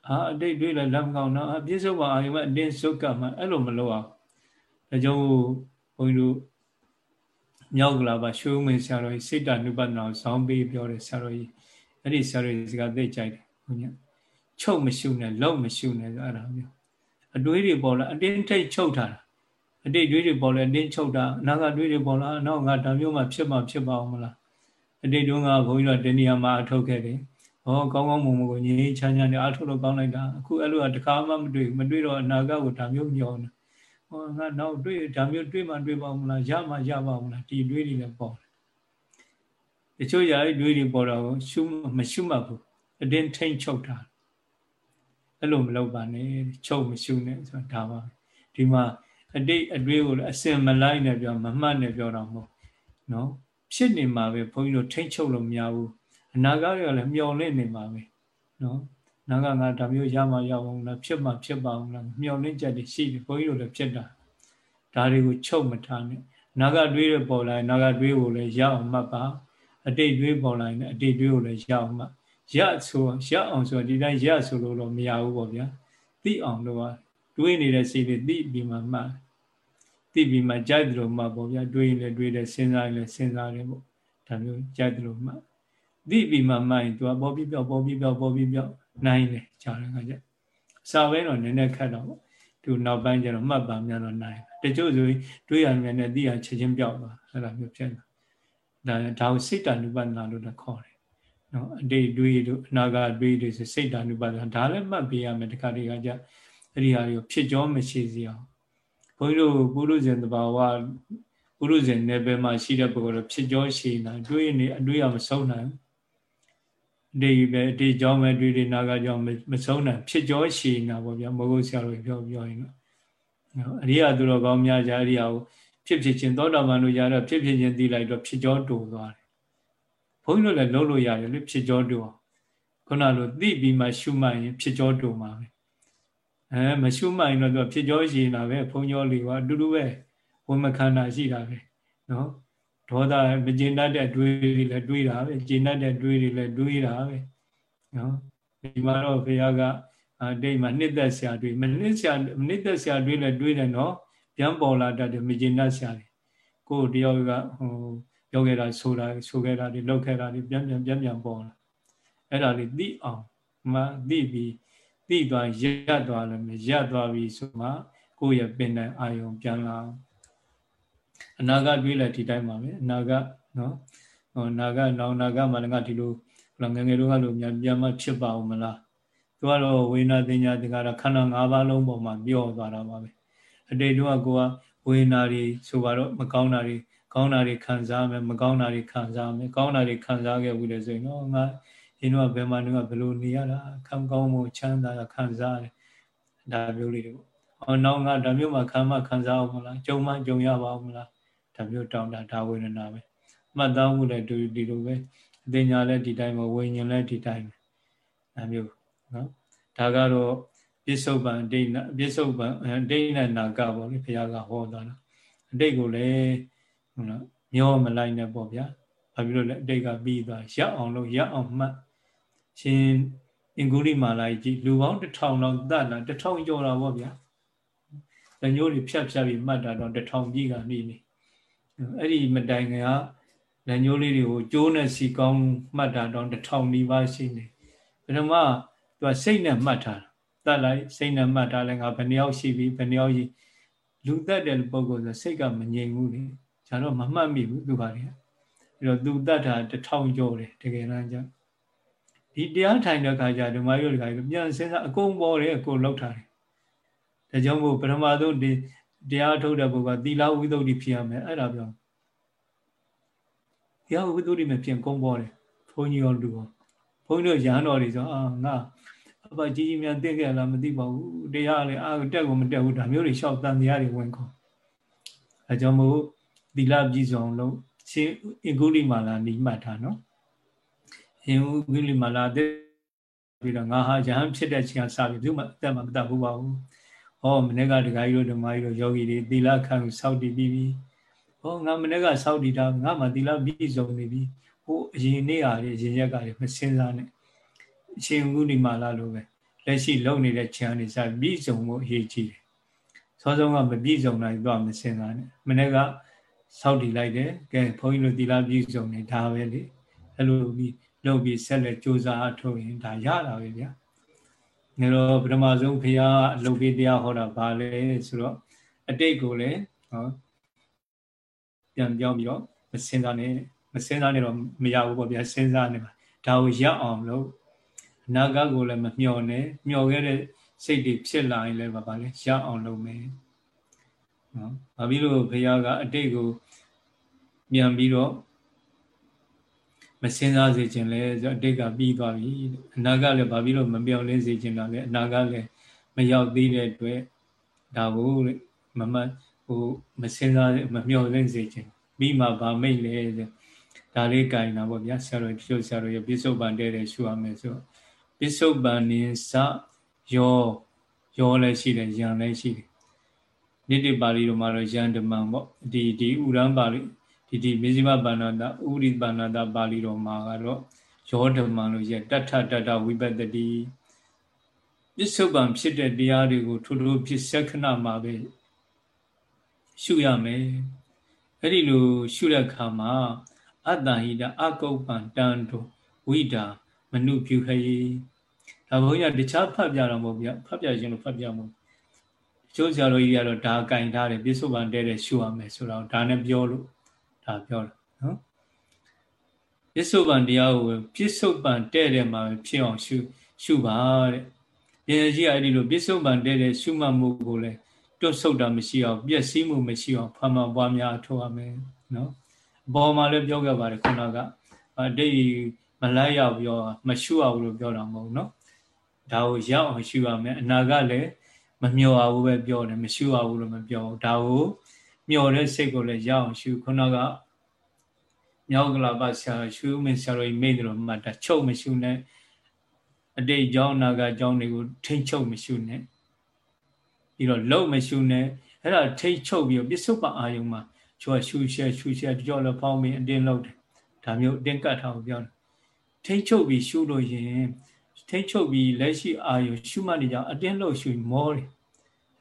ဟာအတိတ်တွေးလိုက်လက်မကောင်းတော့အပြည့်စုံပါအာယုံအတင်းစုပ်ကမှအဲ့လိုမလုပ်အောင်ဒါကြောင့်ဘုန်းကြီးတို့မြောက်ကလာပါရှုံးမင်းဆရာတော်ကြီးစိတ်တ ानु ပဒနာဇောင်းပေးပြောတယ်ဆရာတော်ကြီးအဲ့ဒီဆရာတော်ကြီးစကားသိကြိုက်တယ်ဘုညာချုပ်မရှုနဲ့လုံမရှုနဲ့ဆိုအဲ့ဒါမျိုးအတွေးတွေပေါ်လာအတင်းထိတ်ချုပ်ထားတာအတိတ်တွေးတွေပေါ်လာအတင်းချုပ်တာအနာဂတ်တွေးတွေပေါ်လာနောက်ငါဒါမျိုးမှဖြစ်မှဖြစ်ပါအောင်မလားအတိတ်တုန်းကဘုန်းကြီးတို့တဏှာမှာအထုတ်ခဲ့တယ် ဟောကောင်းကောင်းမွန်မွန်ကိုငြိမ်းချမ်းချမ်းနဲ့အထုတ်လို့ကောင်းလိုက်တာအခုအဲ့လိုတခါမှမတွေ့မတွေ့တော့အနာဂတ်ကိုဒါမျိုးမျောနေဟောငါနောက်တွေ့ဒါမျိုးတွေ့မှတွေ့ပါမလားရမှရပါမလားဒီတွေးတွေလည်းပေါ်တယ်တချို့ຢာတွေးတွေပေါ်တော့ရှုမရှုမှတ်ဘူးအတင်းထိန်ချုပ်တာအဲ့လိုမလုပ်ပါနဲ့ချုပ်မရှုနဲ့ဆိုတာဒါပါဒီမှာအတိတ်အတွေးကိုအစင်မလိုက်နဲ့ပြောမမှတ်နဲ့ပြောတော့မဟုတ်နော်ဖြစ်နေမှာပဲဘုန်းကြီးတို့ထိတ်ချုပ်လို့မရဘူး အနာဂတ်ရောလည်းမျောလင့်နေမှာပဲနော်နာဂငါဒါမျိုးရမှရအောင်လားဖြစ်မှဖြစ်ပါအောင်လားမျောလင့်ချက်တွေရှိတယ်ဘုန်းကြီးတို့လည်းဖြစ်တာဒါတွေကိုချုပ်မထားနဲ့နာဂတွေးရပေါ်လာနာဂတွေးကိုလည်းရအောင်မှတ်ပါအတိတ်တွေးပေါ်လာရင်အတိတ်တွေးကိုလည်းရအောင်မှရဆိုရအောင်ဆိုဒီတိုင်းရဆိုလို့တော့မရဘူးပေါ့ဗျာသိအောင်လို့တွေးနေတဲ့စိတ်တွေသိပြီးမှမှတ်သိပြီးမှကြိုက်တယ်လို့မှပေါ့ဗျာတွေးရင်လည်းတွေးတယ်စဉ်းစားရင်လည်းစဉ်းစားတယ်ပေါ့ဒါမျိုးကြိုက်တယ်လို့မှ သိပြီးမှမှရင်သူကပေါ်ပြီးပြောက်ပေါ်ပြီးပြောက်ပေါ်ပြီးပြောက်နိုင်တယ်ကြားတဲ့ခါကျစာပဲတော့နည်းနည်းခက်တော့ပေါ့သူနောက်ပိုင်းကျတော့မှတ်ပါများတော့နိုင်တချို့ဆိုရင်တွေးရမြန်နဲ့သိရချက်ချင်းပြောက်သွားအဲ့လိုမျိုးဖြစ်လာဒါဒါကိုစိတ်တ ानु ပနာလို့လည်းခေါ်တယ်နော်အတိတ်တွေးတို့အနာဂတ်တွေးတွေဆိုစိတ်တ ानु ပနာဒါလည်းမှတ်ပေးရမယ်တခါတည်းကကြအဲ့ဒီဟာတွေကိုဖြစ်ကြောမရှိစေအောင်ဘုန်းကြီးတို့ပုရုဇဉ်တဘာဝပုရုဇဉ်နယ်ပယ်မှာရှိတဲ့ပုဂ္ဂိုလ်ဖြစ်ကြောရှိနိုင်တွေးနေအတွေးရမဆုံးနိုင်အ တေပဲအတေကြောပဲတွေးတွေနာကကြောမဆုံးနိုင်ဖြစ်ကြောရှိနေတာပေါ့ဗျာမဟုတ်ဆရာတို့ပြောပြောရင်နော်အရိယာသူတော်ကောင်းများကြအရိယာကိုဖြစ်ဖြစ်ချင်းသောတာပန်တို့ကြတော့ဖြစ်ဖြစ်ချင်းသိလိုက်တော့ဖြစ်ကြောတူသွားတယ်ဘုန်းကြီးတို့လည်းလုံးလို့ရတယ်လေဖြစ်ကြောတူအောင်ခုနလိုသိပြီးမှရှုမှတ်ရင်ဖြစ်ကြောတူမှာပဲအဲမရှုမှတ်ရင်တော့သူဖြစ်ကြောရှိနေတာပဲဘုံကြောလေးကအတူတူပဲဝမခန္ဓာရှိတာပဲနော် ဒေါသမကျေနပ်တဲ့တွေးတွေလည်းတွေးတာပဲကျေနပ်တဲ့တွေးတွေလည်းတွေးတာပဲနော်ဒီမှာတော့ဘုရားကအတိတ်မှာနှစ်သက်ဆရာတွေမနှစ်ဆရာမနှစ်သက်ဆရာတွေလည်းတွေးတယ်နော်ပြန်ပေါ်လာတတ်တယ်မကျေနပ်ဆရာတွေကိုတယောက်ကဟိုပြောခဲ့တာဆိုတာဆိုခဲ့တာတွေလောက်ခဲ့တာတွေပြန်ပြန်ပြန်ပြန်ပေါ်လာအဲ့ဒါလေးသိအောင်မသိပြီးသိသွားရက်သွားလည်းမရက်သွားပြီဆိုမှကိုယ့်ရဲ့ပင်တိုင်အာယုံပြန်လာ အနာဂတ်တွေးလိုက်ဒီတိုင်းပါပဲအနာဂတ်နော်ဟောနာဂတ်နောင်နာဂတ်မှာလည်းငါဒီလိုငငယ်ငယ်တို့ကလို့မြန်ပြန်မှဖြစ်ပါအောင်မလားသူကတော့ဝိညာဉ်တင်ညာတင်ကတော့ခန္ဓာ၅ပါးလုံးပေါ်မှာပြောသွားတာပါပဲအတိတ်တော့ကိုကဝေနာတွေဆိုပါတော့မကောင်းတာတွေကောင်းတာတွေခံစားမယ်မကောင်းတာတွေခံစားမယ်ကောင်းတာတွေခံစားခဲ့ဘူးလေဆိုရင်တော့ငါရင်တော့ဘယ်မှာတော့ဘယ်လိုနေရတာခံကောင်းမှုချမ်းသာခံစားတယ်ဒါမျိုးလေးတွေပေါ့။အော်နောက်ငါဒါမျိုးမှခံမခံစားအောင်မလားကြုံမှကြုံရပါအောင်မလား ဒါမျိုးတောင်းတာဒါဝေဒနာပဲ။မှတ်သားမှုလည်းဒီဒီလိုပဲအသိဉာဏ်လည်းဒီတိုင်းပဲဝိညာဉ်လည်းဒီတိုင်းပဲ။ဒါမျိုးနော်။ဒါကတော့ပြစ္ဆုတ်ပံအတိတ်နာပြစ္ဆုတ်ပံအတိတ်နဲ့နာကပေါ့လေဘုရားကဟောတာလား။အတိတ်ကိုလည်းဟုတ်လားမျောမလိုက်နဲ့ပေါ့ဗျာ။ဘာဖြစ်လို့လဲအတိတ်ကပြီးသွားရအောင်လို့ရအောင်မှတ်ရှင်အင်္ဂုလိမာလာကြီးလူပေါင်းတစ်ထောင်လောက်တတ်လာတစ်ထောင်ကျော်တာပေါ့ဗျာလက်ညိုးတွေဖြတ်ဖြတ်ပြီးမှတ်တာတော့တစ်ထောင်ကြီးကနေနေ အဲ့ဒီမတိုင်ခင်ကလက်ညိုးလေးတွေကိုကျိုးနဲ့စီကောင်းမှတ်တာတော့တစ်ထောင်နီးပါးရှိနေပထမသူကစိတ်နဲ့မှတ်ထားတတ်လိုက်စိတ်နဲ့မှတ်ထားလိုက်ငါဘယ်နှယောက်ရှိပြီဘယ်နှယောက်ရှိလူသက်တဲ့ပုံကိုဆိုစိတ်ကမငြိမ်ဘူးလေဒါတော့မမှတ်မိဘူးသူကလေအဲ့တော့သူတတ်တာတစ်ထောင်ကျော်တယ်တကယ်တမ်းကျဒီတရားထိုင်တဲ့ခါကျဓမ္မရုပ်တခါပြန်စဉ်းစားအကုန်ပေါ်တယ်အကုန်လောက်ထားတယ်ဒါကြောင့်မို့ပထမဆုံးဒီ တရားထုတ်တဲ့ပုဂ္ဂိုလ်ကသီလဝိသုဒ္ဓိဖြစ်ရမယ်အဲ့ဒါပြောတရားဝိသုဒ္ဓိမဖြစ်ကုန်ပေါ်တယ်ဘုုန်းကြီးရောလူရောဘုန်းကြီးတို့ရဟန်းတော်တွေဆိုအာငါအပကြီးကြီးများသိခဲ့လားမသိပါဘူးတရားလည်းအာတက်ကိုမတက်ဘူးဒါမျိုးတွေလျှောက်တန်တရားတွေဝင်ခေါ်အဲကြောင့်မို့သီလပြည့်စုံလို့ရှင်အင်္ဂုလိမာလာနိမှတ်ထားနော်အင်္ဂုလိမာလာတဲ့ပြီးတော့ငါဟာယဟန်ဖြစ်တဲ့ချိန်ကစပြီးဘယ်သူမှအသက်မှမတတ်ဘူးပါဘူး ဟောမနေ့ကဒကာကြီးတို့ဓမ္မကြီးတို့ယောဂီတွေသီလခံစောင့်တည်ပြီးပြီဟောငါမနေ့ကစောင့်တည်တာငါမှသီလပြည့်စုံနေပြီဟိုအရင်နေ့အားတွေအရင်ရက်ကတွေမစင်စားနဲ့အရှင်ကုဏီမာလာလိုပဲလက်ရှိလုံနေတဲ့ခြံနေစားပြည့်စုံမှုအရေးကြီးတယ်စောစောကမပြည့်စုံနိုင်တော့မစင်စားနဲ့မနေ့ကစောင့်တည်လိုက်တယ်ကဲဘုန်းကြီးတို့သီလပြည့်စုံနေဒါပဲလေအဲ့လိုပြီးလုပ်ပြီးဆက်လက်စူးစမ်းအထုတ်ရင်ဒါရတာပဲဗျာ ငါတော့ပထမဆုံးဖရာအလုပ်ပြီးတရားဟောတာဗာလဲဆိုတော့အတိတ်ကိုလည်းဟောပြန်ပြောပြီးတော့မစင်စားနဲ့မစင်စားနဲ့တော့မရဘူးပေါ့ဗျာစဉ်းစားနေပါဒါကိုရအောင်လို့အနာဂတ်ကိုလည်းမမျှော်နဲ့မျှော်ခဲ့တဲ့စိတ်တွေဖြစ်လာရင်လည်းဗာလဲရအောင်လုပ်မယ်နော်ဘာဖြစ်လို့ဘုရားကအတိတ်ကိုပြန်ပြီးတော့ မစင်စားစေခြင်းလဲဆိုအတိတ်ကပြီးသွားပြီအနာဂတ်လည်းဘာဖြစ်လို့မပြောင်းလဲစေခြင်းတော့လဲအနာဂတ်လည်းမရောက်သေးတဲ့အတွက်ဒါကိုမမဟိုမစင်စားမမျှော်လင့်စေခြင်းပြီးမှဗာမိတ်လဲဆိုဒါလေးကြင်တာပေါ့ဗျာဆရာတော်တချို့ဆရာတော်ရပြစ္ဆုတ်ပန်တဲ့တယ်ရှုရမယ်ဆိုပြစ္ဆုတ်ပန်နေစယောယောလည်းရှိတယ်ယံလည်းရှိတယ်နိတိပါဠိတော်မှာတော့ယံဓမ္မပေါ့ဒီဒီဥရန်ပါဠိ ဒီဒီမေဇိမပါဏတာဥရိပါဏတာပါဠိတော်မှာကတော့ယောဓမ္မလို့ရတထတတဝိပတ္တိပစ္စုပန်ဖြစ်တဲ့တရားတွေကိုထို့ထို့ဖြစ်စက္ခဏမှာပဲရှုရမယ်အဲ့ဒီလိုရှုတဲ့အခါမှာအတ္တဟိတအကုပ္ပံတန်တုဝိတာမနုပြုခယေဒါဘုန်းကြီးကတခြားဖတ်ပြတော့မဟုတ်ဗျဖတ်ပြခြင်းလို့ဖတ်ပြမဟုတ်ကျိုးဆရာတော်ကြီးကတော့ဒါကင်ထားတယ်ပြစ္ဆုတ်ပံတဲတဲ့ရှုရမယ်ဆိုတော့ဒါနဲ့ပြောလို့ ဒါပြောတာနော်ပြစ္ဆုတ်ပံတရားကိုပြစ္ဆုတ်ပံတဲ့တဲ့မှာဖြစ်အောင်ရှုရှုပါတဲ့ဘုရားကြီးကအဲ့ဒီလိုပြစ္ဆုတ်ပံတဲ့တဲ့ရှုမှတ်မှုကိုလည်းတွတ်ဆုတ်တာမရှိအောင်ပြည့်စည်မှုမရှိအောင်ဖန်မှန်ပွားများအထောက်ရမယ်နော်အပေါ်မှာလည်းပြောခဲ့ပါတယ်ခုနကအတိတ်မလိုက်ရောက်ပြောမရှုရဘူးလို့ပြောတာမဟုတ်နော်ဒါကိုရောက်အောင်ရှုရမယ်အနာကလည်းမမျောအောင်ပဲပြောတယ်မရှုရဘူးလို့မပြောဘူးဒါကို မျောတဲ့စိတ်ကိုလည်းရောက်အောင်ရှုခုနကမြောက်ကလာပါဆရာရှုမင်းဆရာတော်မိတ်တယ်မှတ်တာချုပ်မရှုနဲ့အတိတ်ကြောင်းနာကကြောင်းတွေကိုထိမ့်ချုပ်မရှုနဲ့ပြီးတော့လုံမရှုနဲ့အဲ့ဒါထိမ့်ချုပ်ပြီးတော့ပစ္စုပန်အာယုံမှာချိုးရှုရှဲရှုရှဲကြောလည်းဖောင်းပြီးအတင်းလုပ်တယ်ဒါမျိုးအတင်းကတ်ထားကိုပြောတယ်ထိမ့်ချုပ်ပြီးရှုလို့ရင်ထိမ့်ချုပ်ပြီးလက်ရှိအာယုံရှုမှတ်နေကြအတင်းလုပ်ရှုမောတယ်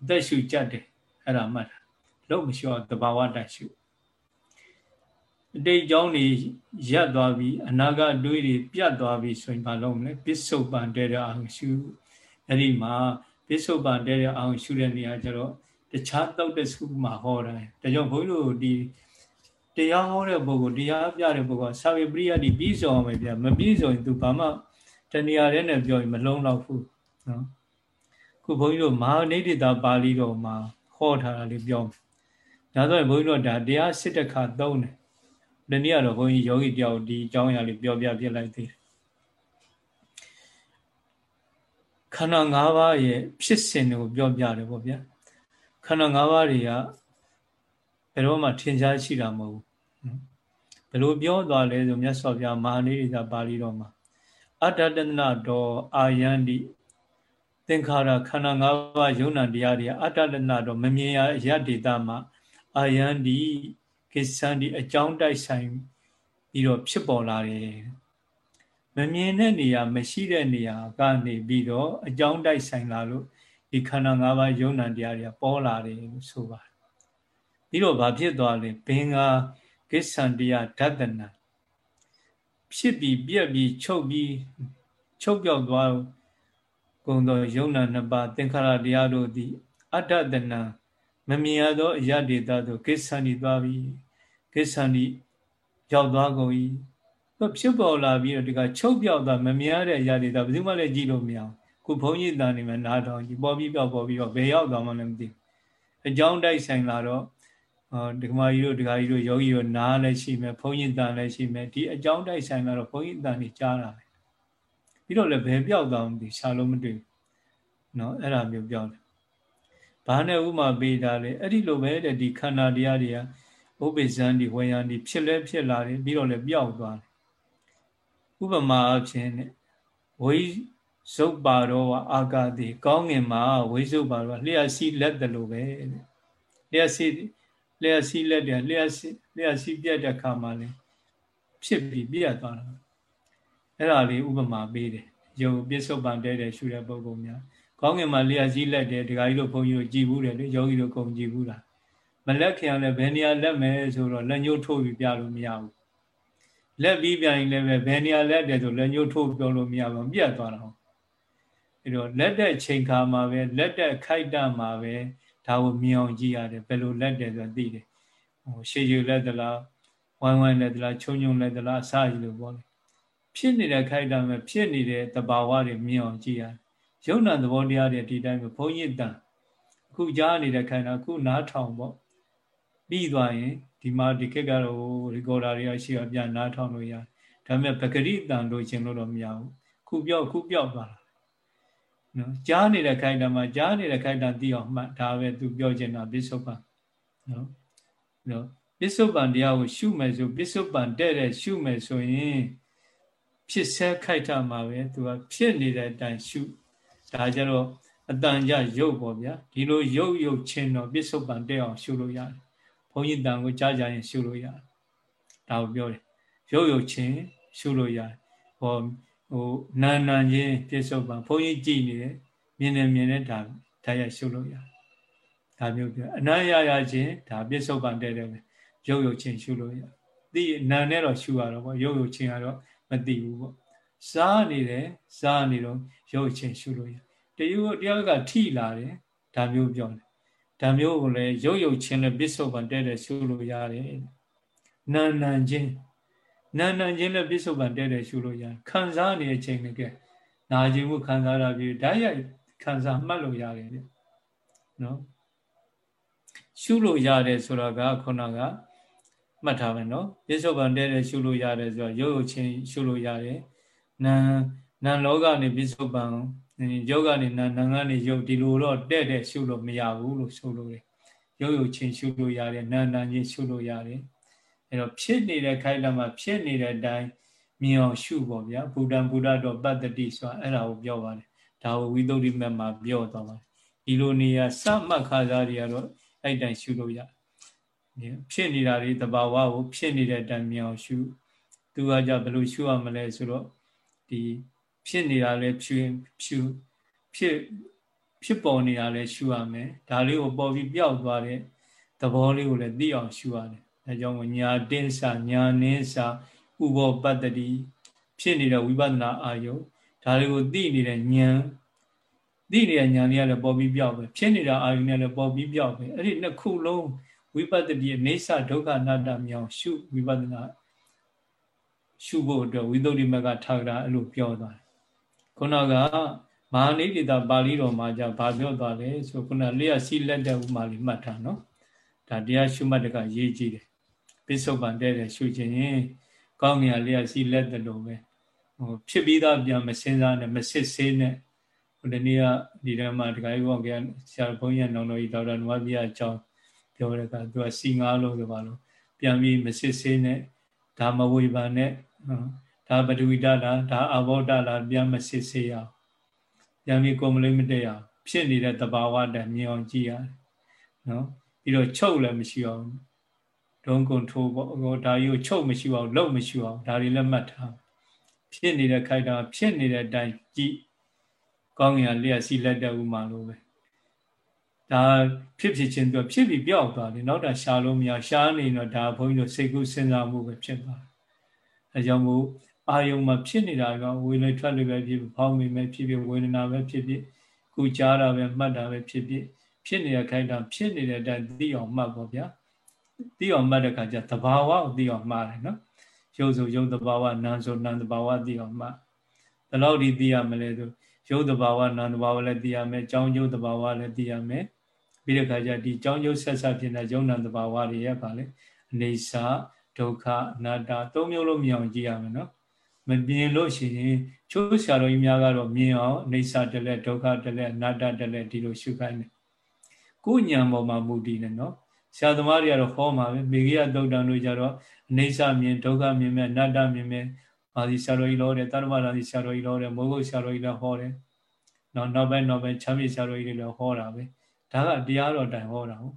အသက်ရှုကြတယ်အဲ့ဒါမှတ်တာ လုံမရှုအောင်တဘာဝတိုင်ရှုအတိတ်ကြောင်းတွေရပ်သွားပြီးအနာဂတ်တွေးတွေပြတ်သွားပြီးဆိုရင်ဘာလုပ်မလဲပစ္စုပန်တဲ့တဲ့အာရှုအဲ့ဒီမှာပစ္စုပန်တဲ့တဲ့အာရှုတဲ့နေရာကျတော့တခြားတောက်တဲ့စုမှာဟောတယ်ဒါကြောင့်ဘုန်းကြီးတို့ဒီတရားဟောတဲ့ပုဂ္ဂိုလ်တရားပြတဲ့ပုဂ္ဂိုလ်စာဝေပရိယတ်ဒီပြီးစုံအောင်ပဲပြမပြီးစုံရင် तू ဘာမှတဏှာရဲနဲ့ပြောရင်မလုံးတော့ဘူးနော်ခုဘုန်းကြီးတို့မဟာနိဒိတာပါဠိတော်မှာဟောထားတာလေးပြောမယ် ဒါဆိုရင်ဘုန်းကြီးတို့ဒါတရားစစ်တခါသုံးတယ်ဒီနေ့ကတော့ဘုန်းကြီးယောဂီတယောက်ဒီအကြောင်းအရာလေးပြောပြပြလိုက်သေးတယ်ခန္ဓာ၅ပါးရဲ့ဖြစ်စဉ်တွေကိုပြောပြတယ်ပေါ့ဗျာခန္ဓာ၅ပါးတွေကဘယ်တော့မှထင်ရှားရှိတာမဟုတ်ဘူးဘယ်လိုပြောသွားလဲဆိုမြတ်စွာဘုရားမဟာနိဒာပါဠိတော်မှာအတ္တတနတော်အာယန္တိသင်္ခါရခန္ဓာ၅ပါးယုံနာတရားတွေအတ္တတနတော်မမြင်ရရတ္တိတမှာ အာယန္တိကိစ္စံဒီအကြောင်းတိုက်ဆိုင်ပြီးတော့ဖြစ်ပေါ်လာတယ်မမြင်တဲ့နေရာမရှိတဲ့နေရာကနေပြီးတော့အကြောင်းတိုက်ဆိုင်လာလို့ဒီခန္ဓာ၅ပါးယုံ nant တရားတွေကပေါ်လာတယ်လို့ဆိုပါတယ်ပြီးတော့ဘာဖြစ်သွားလဲဘင်္ဂါကိစ္ဆန္တရားဓတနာဖြစ်ပြီးပြက်ပြီးချုပ်ပြီးချုပ်ပြောက်သွားကုန်သောယုံနာနှစ်ပါးသင်္ခါရတရားတို့သည်အတ္တတနာ မမြင်ရသောအယတ္တိတသို့ကိစ္ဆန္ဒီသွားပြီးကိစ္ဆန္ဒီရောက်သွားကုန်၏ဖြစ်ပေါ်လာပြီးတော့ဒီကချုပ်ပြောက်သွားမမြင်ရတဲ့အယတ္တိတဘယ်သူမှလည်းကြည့်လို့မရဘူးခုဘုန်းကြီးတန်နေမှာနားထောင်ကြည့်ပေါ်ပြီးပြောက်ပေါ်ပြီးတော့ဘယ်ရောက်သွားမှလည်းမသိဘူးအကြောင်းတိုက်ဆိုင်လာတော့ အော်ဒကမာကြီးတို့ဒကာကြီးတို့ယောဂီတို့နားလည်းရှိမယ်ဘုန်းကြီးတန်လည်းရှိမယ်ဒီအကြောင်းတိုက်ဆိုင်လာတော့ဘုန်းကြီးတန်ကြီးကြားတာပဲပြီးတော့လည်းဘယ်ပြောက်သွားမှဒီရှာလို့မတွေ့ဘူးเนาะအဲ့ဒါမျိုးပြောတယ် ဘာနဲ့ဥမာပေးတာလဲအဲ့ဒီလိုပဲတဲ့ဒီခန္ဓာတရားတွေကဥပ္ပဇံဒီဝေယံဒီဖြစ်လဲဖြစ်လာတယ်ပြီးတော့လည်းပျောက်သွားတယ်ဥပမာအဖြစ်နဲ့ဝိဇုတ်ပါတော့အာကာတိကောင်းငင်မှာဝိဇုတ်ပါတော့လျှက်စီလက်တယ်လို့ပဲလျှက်စီလျှက်စီလက်တယ်လျှက်စီလျှက်စီပြတ်တဲ့ခါမှာလည်းဖြစ်ပြီးပြတ်သွားတာအဲ့ဒါလေးဥပမာပေးတယ်ယုံပြစ္ဆုတ်ပံတဲတဲ့ရှုတဲ့ပုဂ္ဂိုလ်များ ကောင်းငင်မှာလျှက်စီလက်တယ်ဒကာကြီးတို့ဘုန်းကြီးတို့ကြည်ဘူးတယ်လေယောဂီတို့ကုန်ကြည်ဘူးလားမလက်ခင်လည်းဘယ်နေရာလက်မယ်ဆိုတော့လက်ညှိုးထိုးပြီးပြလို့မရဘူးလက်ပြီးပြန်ရင်လည်းပဲဘယ်နေရာလက်တယ်ဆိုလက်ညှိုးထိုးပြောလို့မရဘူးပြတ်သွားတာအဲတော့လက်တဲ့ချိန်ခါမှာပဲလက်တဲ့ခိုက်တမှာပဲဒါကိုမြင်အောင်ကြည့်ရတယ်ဘယ်လိုလက်တယ်ဆိုတာသိတယ်ဟိုရှေးရှေးလက်သလားဝိုင်းဝိုင်းလက်သလားချုံချုံလက်သလားအစကြီးလို့ပြောတယ်ဖြစ်နေတဲ့ခိုက်တမှာဖြစ်နေတဲ့တဘာဝတွေမြင်အောင်ကြည့်ရတယ် ယုံနာသဘောတရားတွေဒီတိုင်းပဲဘုန်းကြီးတန်အခုကြားနေတဲ့ခိုင်တာအခုနားထောင်ပေါ့ပြီးသွားရင်ဒီမှာဒီခေတ်ကတော့ရီကော်ဒါတွေကရှိရပြန်နားထောင်လို့ရတယ်ဒါပေမဲ့ပဂရိတန်လို့ခြင်းလို့တော့မရဘူးခုပြောက်ခုပြောက်သွားတာနော်ကြားနေတဲ့ခိုင်တာမှာကြားနေတဲ့ခိုင်တာသိအောင်မှတ်ဒါပဲသူပြောချင်တာပစ္စုပန်နော်နော်ပစ္စုပန်တရားကိုရှုမယ်ဆိုပစ္စုပန်တဲ့တဲ့ရှုမယ်ဆိုရင်ဖြစ်ဆဲခိုက်တာမှာပဲသူကဖြစ်နေတဲ့အတိုင်းရှု ဒါကြတော့အတန်ကြရုပ်ပေါ့ဗျာဒီလိုရုပ်ရုပ်ချင်းတော့ပစ္စုပန်တဲ့အောင်ရှုလို့ရတယ်ဘုန်းကြီးတန်ကိုကြားကြရင်ရှုလို့ရတယ်ဒါကိုပြောတယ်ရုပ်ရုပ်ချင်းရှုလို့ရတယ်ဟောဟိုနာနာချင်းပြစ္ဆုတ်ပံဘုန်းကြီးကြည်နေတယ်မြင်နေမြင်နေဒါဒါရရှုလို့ရတယ်ဒါမျိုးပြောအနံ့ရရချင်းဒါပြစ္ဆုတ်ပံတဲ့တယ်ပဲရုပ်ရုပ်ချင်းရှုလို့ရသိနာနဲ့တော့ရှုရတော့ပေါ့ရုပ်ရုပ်ချင်းကတော့မသိဘူးပေါ့စားနေတယ်စားနေတော့ ရုပ်ချင်းရှုလို့ရတယူတရားကထိလာတယ်ဒါမျိုးပြောတယ်ဒါမျိုးကိုလည်းရုပ်ရုပ်ချင်းနဲ့ပြစ္ဆုတ်ပံတဲ့တယ်ရှုလို့ရတယ်နာနာချင်းနာနာချင်းနဲ့ပြစ္ဆုတ်ပံတဲ့တယ်ရှုလို့ရတယ်ခံစားနေတဲ့အချိန်တွေကနာကျင်မှုခံစားရပြီးဓာတ်ရိုက်ခံစားမှတ်လို့ရတယ်လေနော်ရှုလို့ရတယ်ဆိုတာကခုနကမှတ်ထားမယ်နော်ပြစ္ဆုတ်ပံတဲ့တယ်ရှုလို့ရတယ်ဆိုတော့ရုပ်ရုပ်ချင်းရှုလို့ရတယ်နာ နာလောကနေပြစ္ဆုတ်ပံယောဂကနေနာနာကနေယုတ်ဒီလိုတော့တဲ့တဲ့ရှုလို့မရဘူးလို့ဆိုလို့ရတယ်ရုပ်ရုပ်ချင်းရှုလို့ရတယ်နာနာချင်းရှုလို့ရတယ်အဲ့တော့ဖြစ်နေတဲ့ခိုင်လမှာဖြစ်နေတဲ့အတိုင်းမြင်အောင်ရှုပေါ့ဗျာဘုဒ္ဓံဘုဒ္ဓတော်ပတ္တတိဆိုတာအဲ့ဒါကိုပြောပါတယ်ဒါကိုဝိသုဒ္ဓိမတ်မှာပြောသွားပါတယ်ဒီလိုနေရာစမှတ်ခါစားတွေကတော့အဲ့တိုင်းရှုလို့ရဖြစ်နေတာတွေတဘာဝကိုဖြစ်နေတဲ့အတိုင်းမြင်အောင်ရှုသူကကြဘယ်လိုရှုရမလဲဆိုတော့ဒီ ဖြစ်နေတာလဲဖြူဖြူဖြစ်ဖြစ်ပေါ်နေတာလဲရှုရမယ်ဒါလေးကိုပေါ်ပြီးပျောက်သွားတဲ့သဘောလေးကိုလည်းသိအောင်ရှုရတယ်အဲကြောင့်ညာတင်းစာညာနင်းစာဥဘောပတ္တိဖြစ်နေတဲ့ဝိပဿနာအာယုဒါတွေကိုသိနေတဲ့ဉာဏ်သိနေတဲ့ဉာဏ်လေးကလည်းပေါ်ပြီးပြောက်ပဲဖြစ်နေတဲ့အာယုနဲ့လည်းပေါ်ပြီးပြောက်ပဲအဲ့ဒီနှစ်ခုလုံးဝိပဿတိအိဋ္ဌဒုက္ခအနတ္တမြောင်ရှုဝိပဿနာရှုဖို့အတွက်ဝိသုဒ္ဓိမကထာဂရာအဲ့လိုပြောသွားတယ် ခုနကမဟာနိဒိတာပါဠိတော်မှာじゃဘာပြောသွားလဲဆိုခုနလျှက်စီလက်တဲ့ဥမာလေးမှတ်ထားနော်ဒါတရားရှုမှတ်တကရေးကြည့်တယ်ပစ္စုပန်တဲ့တဲ့ရှုခြင်းရင်ကောင်းငင်လျက်စီလက်တယ်လို့ပဲဟိုဖြစ်ပြီးသားပြန်မစင်းစားနဲ့မစစ်ဆေးနဲ့ဟိုဒီနေ့ကဒီထဲမှာဒကာကြီးဘောကဆရာဘုန်းကြီးနောင်တော်ကြီးဒေါက်တာနွားပြအကြောင်းပြောတဲ့ကသူကစီငါလို့ဆိုပါလို့ပြန်ပြီးမစစ်ဆေးနဲ့ဒါမဝေဘာနဲ့ ဒါပဒဝိတလားဒါအဘောဒလားပြန်မစစ်ဆေးရအောင်ပြန်ပြီးကိုမလေးမတည့်ရအောင်ဖြစ်နေတဲ့တဘာဝတည်းမြင်အောင်ကြည့်ရတယ်နော်ပြီးတော့ချုပ်လည်းမရှိအောင်ဒုံကုံထိုးပေါ့ဟိုဒါကြီးကိုချုပ်မရှိအောင်လုံမရှိအောင်ဒါတွေလည်းမှတ်ထားဖြစ်နေတဲ့ခိုက်တာဖြစ်နေတဲ့အတိုင်းကြည့်ကောင်းငင်လျက်စီလက်တဲ့ဥမာလိုပဲဒါဖြစ်ဖြစ်ချင်းသူဖြစ်ပြီးပြောက်သွားတယ်နောက်တာရှာလို့မရရှားနေတော့ဒါဘုန်းကြီးတို့စိတ်ကူးစဉ်းစားမှုပဲဖြစ်သွားတယ်အဲကြောင့်မို့ အာယုံမှာဖြစ်နေတာကဝေလေထွက်လေပဲဖြစ်ဖောင်းမိပဲဖြစ်ဖြစ်ဝေဒနာပဲဖြစ်ဖြစ်ကုကြားတာပဲမှတ်တာပဲဖြစ်ဖြစ်ဖြစ်နေတဲ့ခိုက်တာဖြစ်နေတဲ့အတိုင်းသိအောင်မှတ်ပေါ့ဗျာသိအောင်မှတ်တဲ့အခါကျသဘာဝကိုသိအောင်မှားတယ်နော်ရုပ်ဆိုရုပ်သဘာဝနာမ်ဆိုနာမ်သဘာဝသိအောင်မှတ်ဘယ်လောက်ဒီသိရမလဲဆိုရုပ်သဘာဝနာမ်သဘာဝလည်းသိရမယ်ကြောင်းကျိုးသဘာဝလည်းသိရမယ်ပြီးတဲ့အခါကျဒီကြောင်းကျုပ်ဆက်ဆက်ဖြစ်တဲ့ယုံနာတဘာဝတွေရဲ့ဗာလေအနေစာဒုက္ခအနတ္တသုံးမျိုးလုံးမြင်အောင်ကြည့်ရမယ်နော် မမြင်လို့ရှိရင်ချိုးဆရာတော်ကြီးများကတော့မြင်အောင်အနေစာတလဲဒုက္ခတလဲအနတ္တတလဲဒီလိုရှုခိုင်းတယ်ကိုညံပေါ်မှာမူတည်နေနော်ဆရာသမားတွေကတော့ဟောမှာပဲမေဂိယသုတ်တံတို့ကြတော့အနေစာမြင်ဒုက္ခမြင်မဲ့အနတ္တမြင်မဲ့ပါဠိဆရာတော်ကြီးလောတယ်တရမရာတိဆရာတော်ကြီးလောတယ်မိုးကုတ်ဆရာတော်ကြီးလည်းဟောတယ်နောက်နောက်ပိုင်းနောက်ပိုင်းချမ်းမြေဆရာတော်ကြီးတွေလည်းဟောတာပဲဒါကတရားတော်တိုင်ဟောတာဟုတ်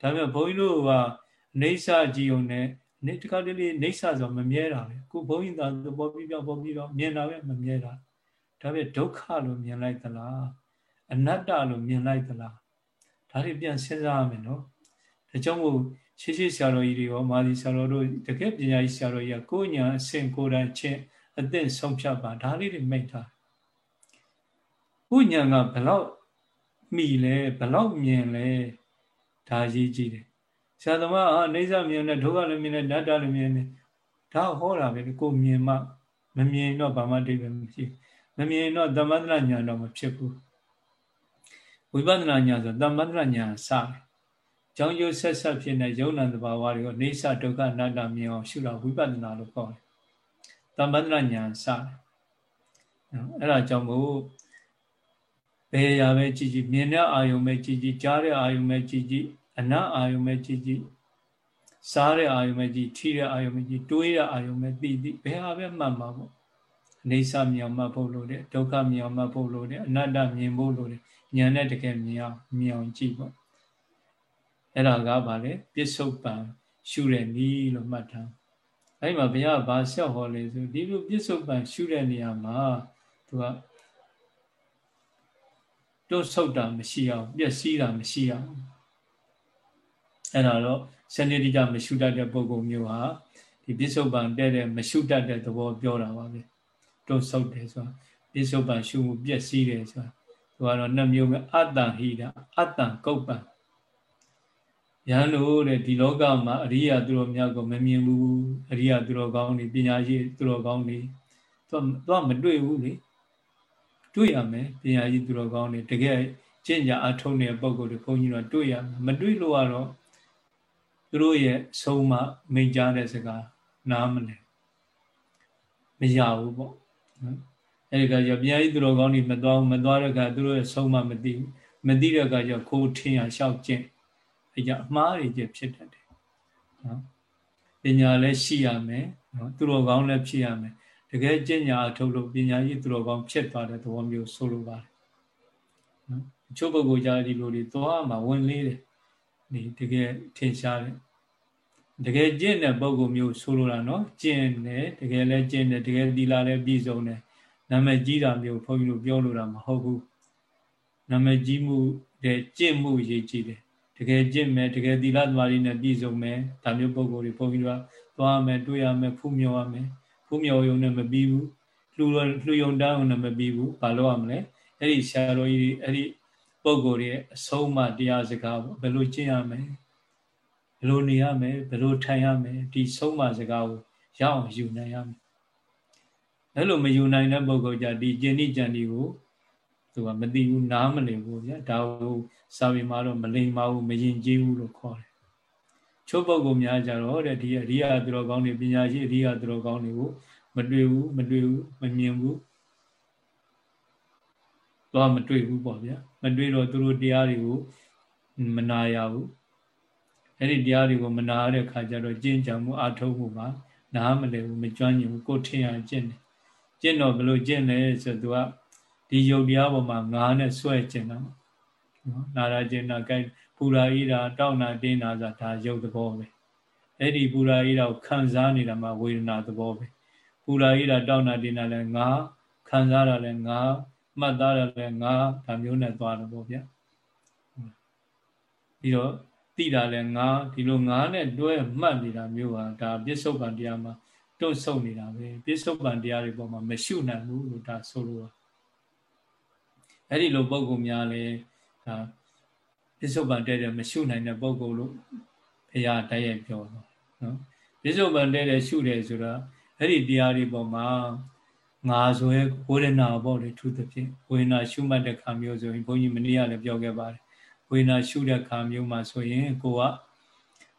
ဒါပေမဲ့ဘုန်းကြီးတို့ကနေဆာကြည်ုံနဲ့ နေတခါတလေနေဆာဆိုမမြဲတာပဲခုဘုန်းကြီးသာသဘောပြီးပြောပေါ်ပြီးတော့မြင်တာပဲမမြဲတာဒါပေမဲ့ဒုက္ခလို့မြင်လိုက်သလားအနတ္တလို့မြင်လိုက်သလားဒါတွေပြန်စဉ်းစားရမယ်နော်ဒါကြောင့်မို့ရှေးရှေးဆရာတော်ကြီးတွေရောမာသီဆရာတော်တို့တကယ်ပညာကြီးဆရာတော်ကြီးကကိုညာအစဉ်ကိုယ်တိုင်ချင်းအသင့်ဆုံးဖြတ်ပါဒါလေးတွေမိတ်ထားကိုညာကဘလောက်မိလဲဘလောက်မြင်လဲဒါရေးကြည့်တယ် ဆရာသမားအိဋ္ဌမြင်တယ်ဒုက္ခလည်းမြင်တယ်ဓာတ်တလည်းမြင်တယ်ဒါဟောတာပဲကိုမြင်မှမမြင်တော့ဘာမှအဓိပ္ပာယ်မရှိမမြင်တော့သမထဉာဏ်တော့မဖြစ်ဘူးဝိပဿနာဉာဏ်ဆိုသမထဉာဏ်စတယ်ကြောင်းကျိုးဆက်ဆက်ဖြစ်တဲ့ယုံနာတဘာဝတွေကိုနေဆဒုက္ခအနတ္တမြင်အောင်ရှုတာဝိပဿနာလို့ခေါ်တယ်။သမ္ပတ္တဉာဏ်စတယ်။အဲ့ဒါကြောင့်မို့ဘယ်ရာပဲကြည်ကြည်မြင်တဲ့အာယုံပဲကြည်ကြည်ကြားတဲ့အာယုံပဲကြည်ကြည် အနတ်အာယုံပဲကြည်ကြည်စားတဲ့အာယုံပဲကြည်ထိတဲ့အာယုံပဲကြည်တွေးတဲ့အာယုံပဲသိသိဘယ်ဟာပဲမှတ်မှာပေါ့။အနေဆမြင်အောင်မှတ်ဖို့လိုတယ်ဒုက္ခမြင်အောင်မှတ်ဖို့လိုတယ်အနတ္တမြင်ဖို့လိုတယ်ဉာဏ်နဲ့တကယ်မြင်အောင်မြင်အောင်ကြည့်ပေါ့အဲ့ဒါကဘာလဲပစ္စုပန်ရှုတဲ့နီးလို့မှတ်ထားအဲ့မှာဘုရားဘာလျှောက်ဟောလဲဆိုဒီလိုပစ္စုပန်ရှုတဲ့နေရာမှာသူကတွတ်ဆုတ်တာမရှိအောင်ပျက်စီးတာမရှိအောင် အဲ့ဒါတော့စနစ်တကျမရှုတတ်တဲ့ပုဂ္ဂိုလ်မျိုးဟာဒီပစ္စုပန်တဲ့တဲ့မရှုတတ်တဲ့သဘောပြောတာပါပဲတွတ်ဆုတ်တယ်ဆိုတာပစ္စုပန်ရှုမှုပျက်စီးတယ်ဆိုတာသူကတော့နှစ်မျိုးပဲအတ္တဟိတာအတ္တကုတ်ပံယဟန်တို့တဲ့ဒီလောကမှာအရိယာသူတော်များကိုမမြင်ဘူးအရိယာသူတော်ကောင်းတွေပညာရှိသူတော်ကောင်းတွေသူကမတွေ့ဘူးလေတွေ့ရမယ်ပညာရှိသူတော်ကောင်းတွေတကယ်ကျင့်ကြအထုံးတဲ့ပုံကိုယ်တွေဘုန်းကြီးတို့တွေ့ရမယ်မတွေ့လို့ကတော့ သူတို့ရဲ့ဆုံးမမိန့်ကြားတဲ့စကားနားမလဲမရဘူးပေါ့နော်အဲဒီကကြောင့်ပညာရှိသူတော်ကောင်းတွေမသွားဘူးမသွားတဲ့အခါသူတို့ရဲ့ဆုံးမမသိဘူးမသိတဲ့အခါကျခိုးထင်းရရှောက်ကျင့်အဲကြောင့်အမှားတွေကျဖြစ်တတ်တယ်နော်ပညာလည်းရှိရမယ်နော်သူတော်ကောင်းလည်းဖြစ်ရမယ်တကယ်ကျင့်ညာအထုတ်လို့ပညာကြီးသူတော်ကောင်းဖြစ်သွားတဲ့သဘောမျိုးဆိုလိုပါတယ်နော်အချို့ပုဂ္ဂိုလ်ကြားဒီလိုတွေသွားမှဝင်လေးတယ် ဒီတကယ်ထင်ရှားတယ်တကယ်ကျင့်တဲ့ပုဂ္ဂိုလ်မျိုးဆိုလိုတာနော်ကျင့်တယ်တကယ်လည်းကျင့်တယ်တကယ်သီလလည်းပြည့်စုံတယ်နာမည်ကြီးတာမျိုးဘုန်းကြီးတို့ပြောလို့တာမဟုတ်ဘူးနာမည်ကြီးမှုတဲ့ကျင့်မှုရည်ကြည်တယ်တကယ်ကျင့်မယ်တကယ်သီလသမာဓိနဲ့ပြည့်စုံမယ်ဒါမျိုးပုံကိုယ်တွေဘုန်းကြီးတို့ကသွားမယ်တွေ့ရမယ်ဖူးမြော်ရမယ်ဖူးမြော်ရုံနဲ့မပြီးဘူးလှူလှူယုံတန်းုံနဲ့မပြီးဘူးဘာလို့ရမလဲအဲ့ဒီဆရာတော်ကြီးအဲ့ဒီ ပုံကိုယ်တွေအဆုံးအမတရားစကားဘယ်လိုကျင့်ရမယ်ဘယ်လိုနေရမယ်ဘယ်လိုထိုင်ရမယ်ဒီဆုံးမစကားကိုရအောင်ယူနိုင်ရမယ်အဲ့လိုမယူနိုင်တဲ့ပုဂ္ဂိုလ်ကြဒီကျင့်ဤကြံဒီကိုသူကမသိဘူးနားမလည်ဘူးဗျာဒါကိုစာပေမှာတော့မလိမ်ပါဘူးမရင်ကျေးဘူးလို့ခေါ်တယ်ချို့ပုဂ္ဂိုလ်များကြတော့တဲ့ဒီအရိယာသူတော်ကောင်းတွေပညာရှိအရိယာသူတော်ကောင်းတွေကိုမတွေ့ဘူးမတွေ့ဘူးမမြင်ဘူး တော့မတွေ့ဘူးပေါ့ဗျာမတွေ့တော့သူတို့တရားတွေကိုမနာရဘူးအဲ့ဒီတရားတွေကိုမနာရတဲ့ခါကျတော့ကျင့်ကြံမှုအထုတ်မှုမှာနားမလည်ဘူးမကြွညင်ဘူးကိုထင်ရကျင့်တယ်ကျင့်တော့ဘယ်လိုကျင့်လဲဆိုတော့သူကဒီယုတ်တရားပေါ်မှာငါးနဲ့ဆွဲကျင့်တာနော်နာရာကျင်နာကိုက်ပူရာဣရာတောက်နာတင်းနာဆိုတာဒါယုတ်သဘောပဲအဲ့ဒီပူရာဣရာကိုခံစားနေတာမှဝေဒနာသဘောပဲပူရာဣရာတောက်နာတင်းနာလဲငါခံစားတာလဲငါ မှတ်သားတာလဲငါဒါမျိုးနဲ့သွားတယ်ပေါ့ဗျာပြီးတော့တိတာလဲငါဒီလိုငါနဲ့တွဲမှတ်နေတာမျိုးဟာဒါပစ္စုပန်တရားမှာတွန့်ဆုတ်နေတာပဲပစ္စုပန်တရားတွေပေါ်မှာမရှုနိုင်ဘူးလို့ဒါဆိုလိုတာအဲ့ဒီလိုပုံကုများလဲဒါပစ္စုပန်တဲ့တဲ့မရှုနိုင်တဲ့ပုံကုလို့ဘုရားတိုက်ရိုက်ပြောတော့နော်ပစ္စုပန်တဲ့တဲ့ရှုတယ်ဆိုတာအဲ့ဒီတရားတွေပေါ်မှာ ငါဆိုရဲဝေဒနာပေါ့လေထူးသဖြင့်ဝေဒနာရှုမှတ်တဲ့ခါမျိုးဆိုရင်ဘုန်းကြီးမနေ့ကလည်းပြောခဲ့ပါတယ်ဝေဒနာရှုတဲ့ခါမျိုးမှာဆိုရင်ကိုက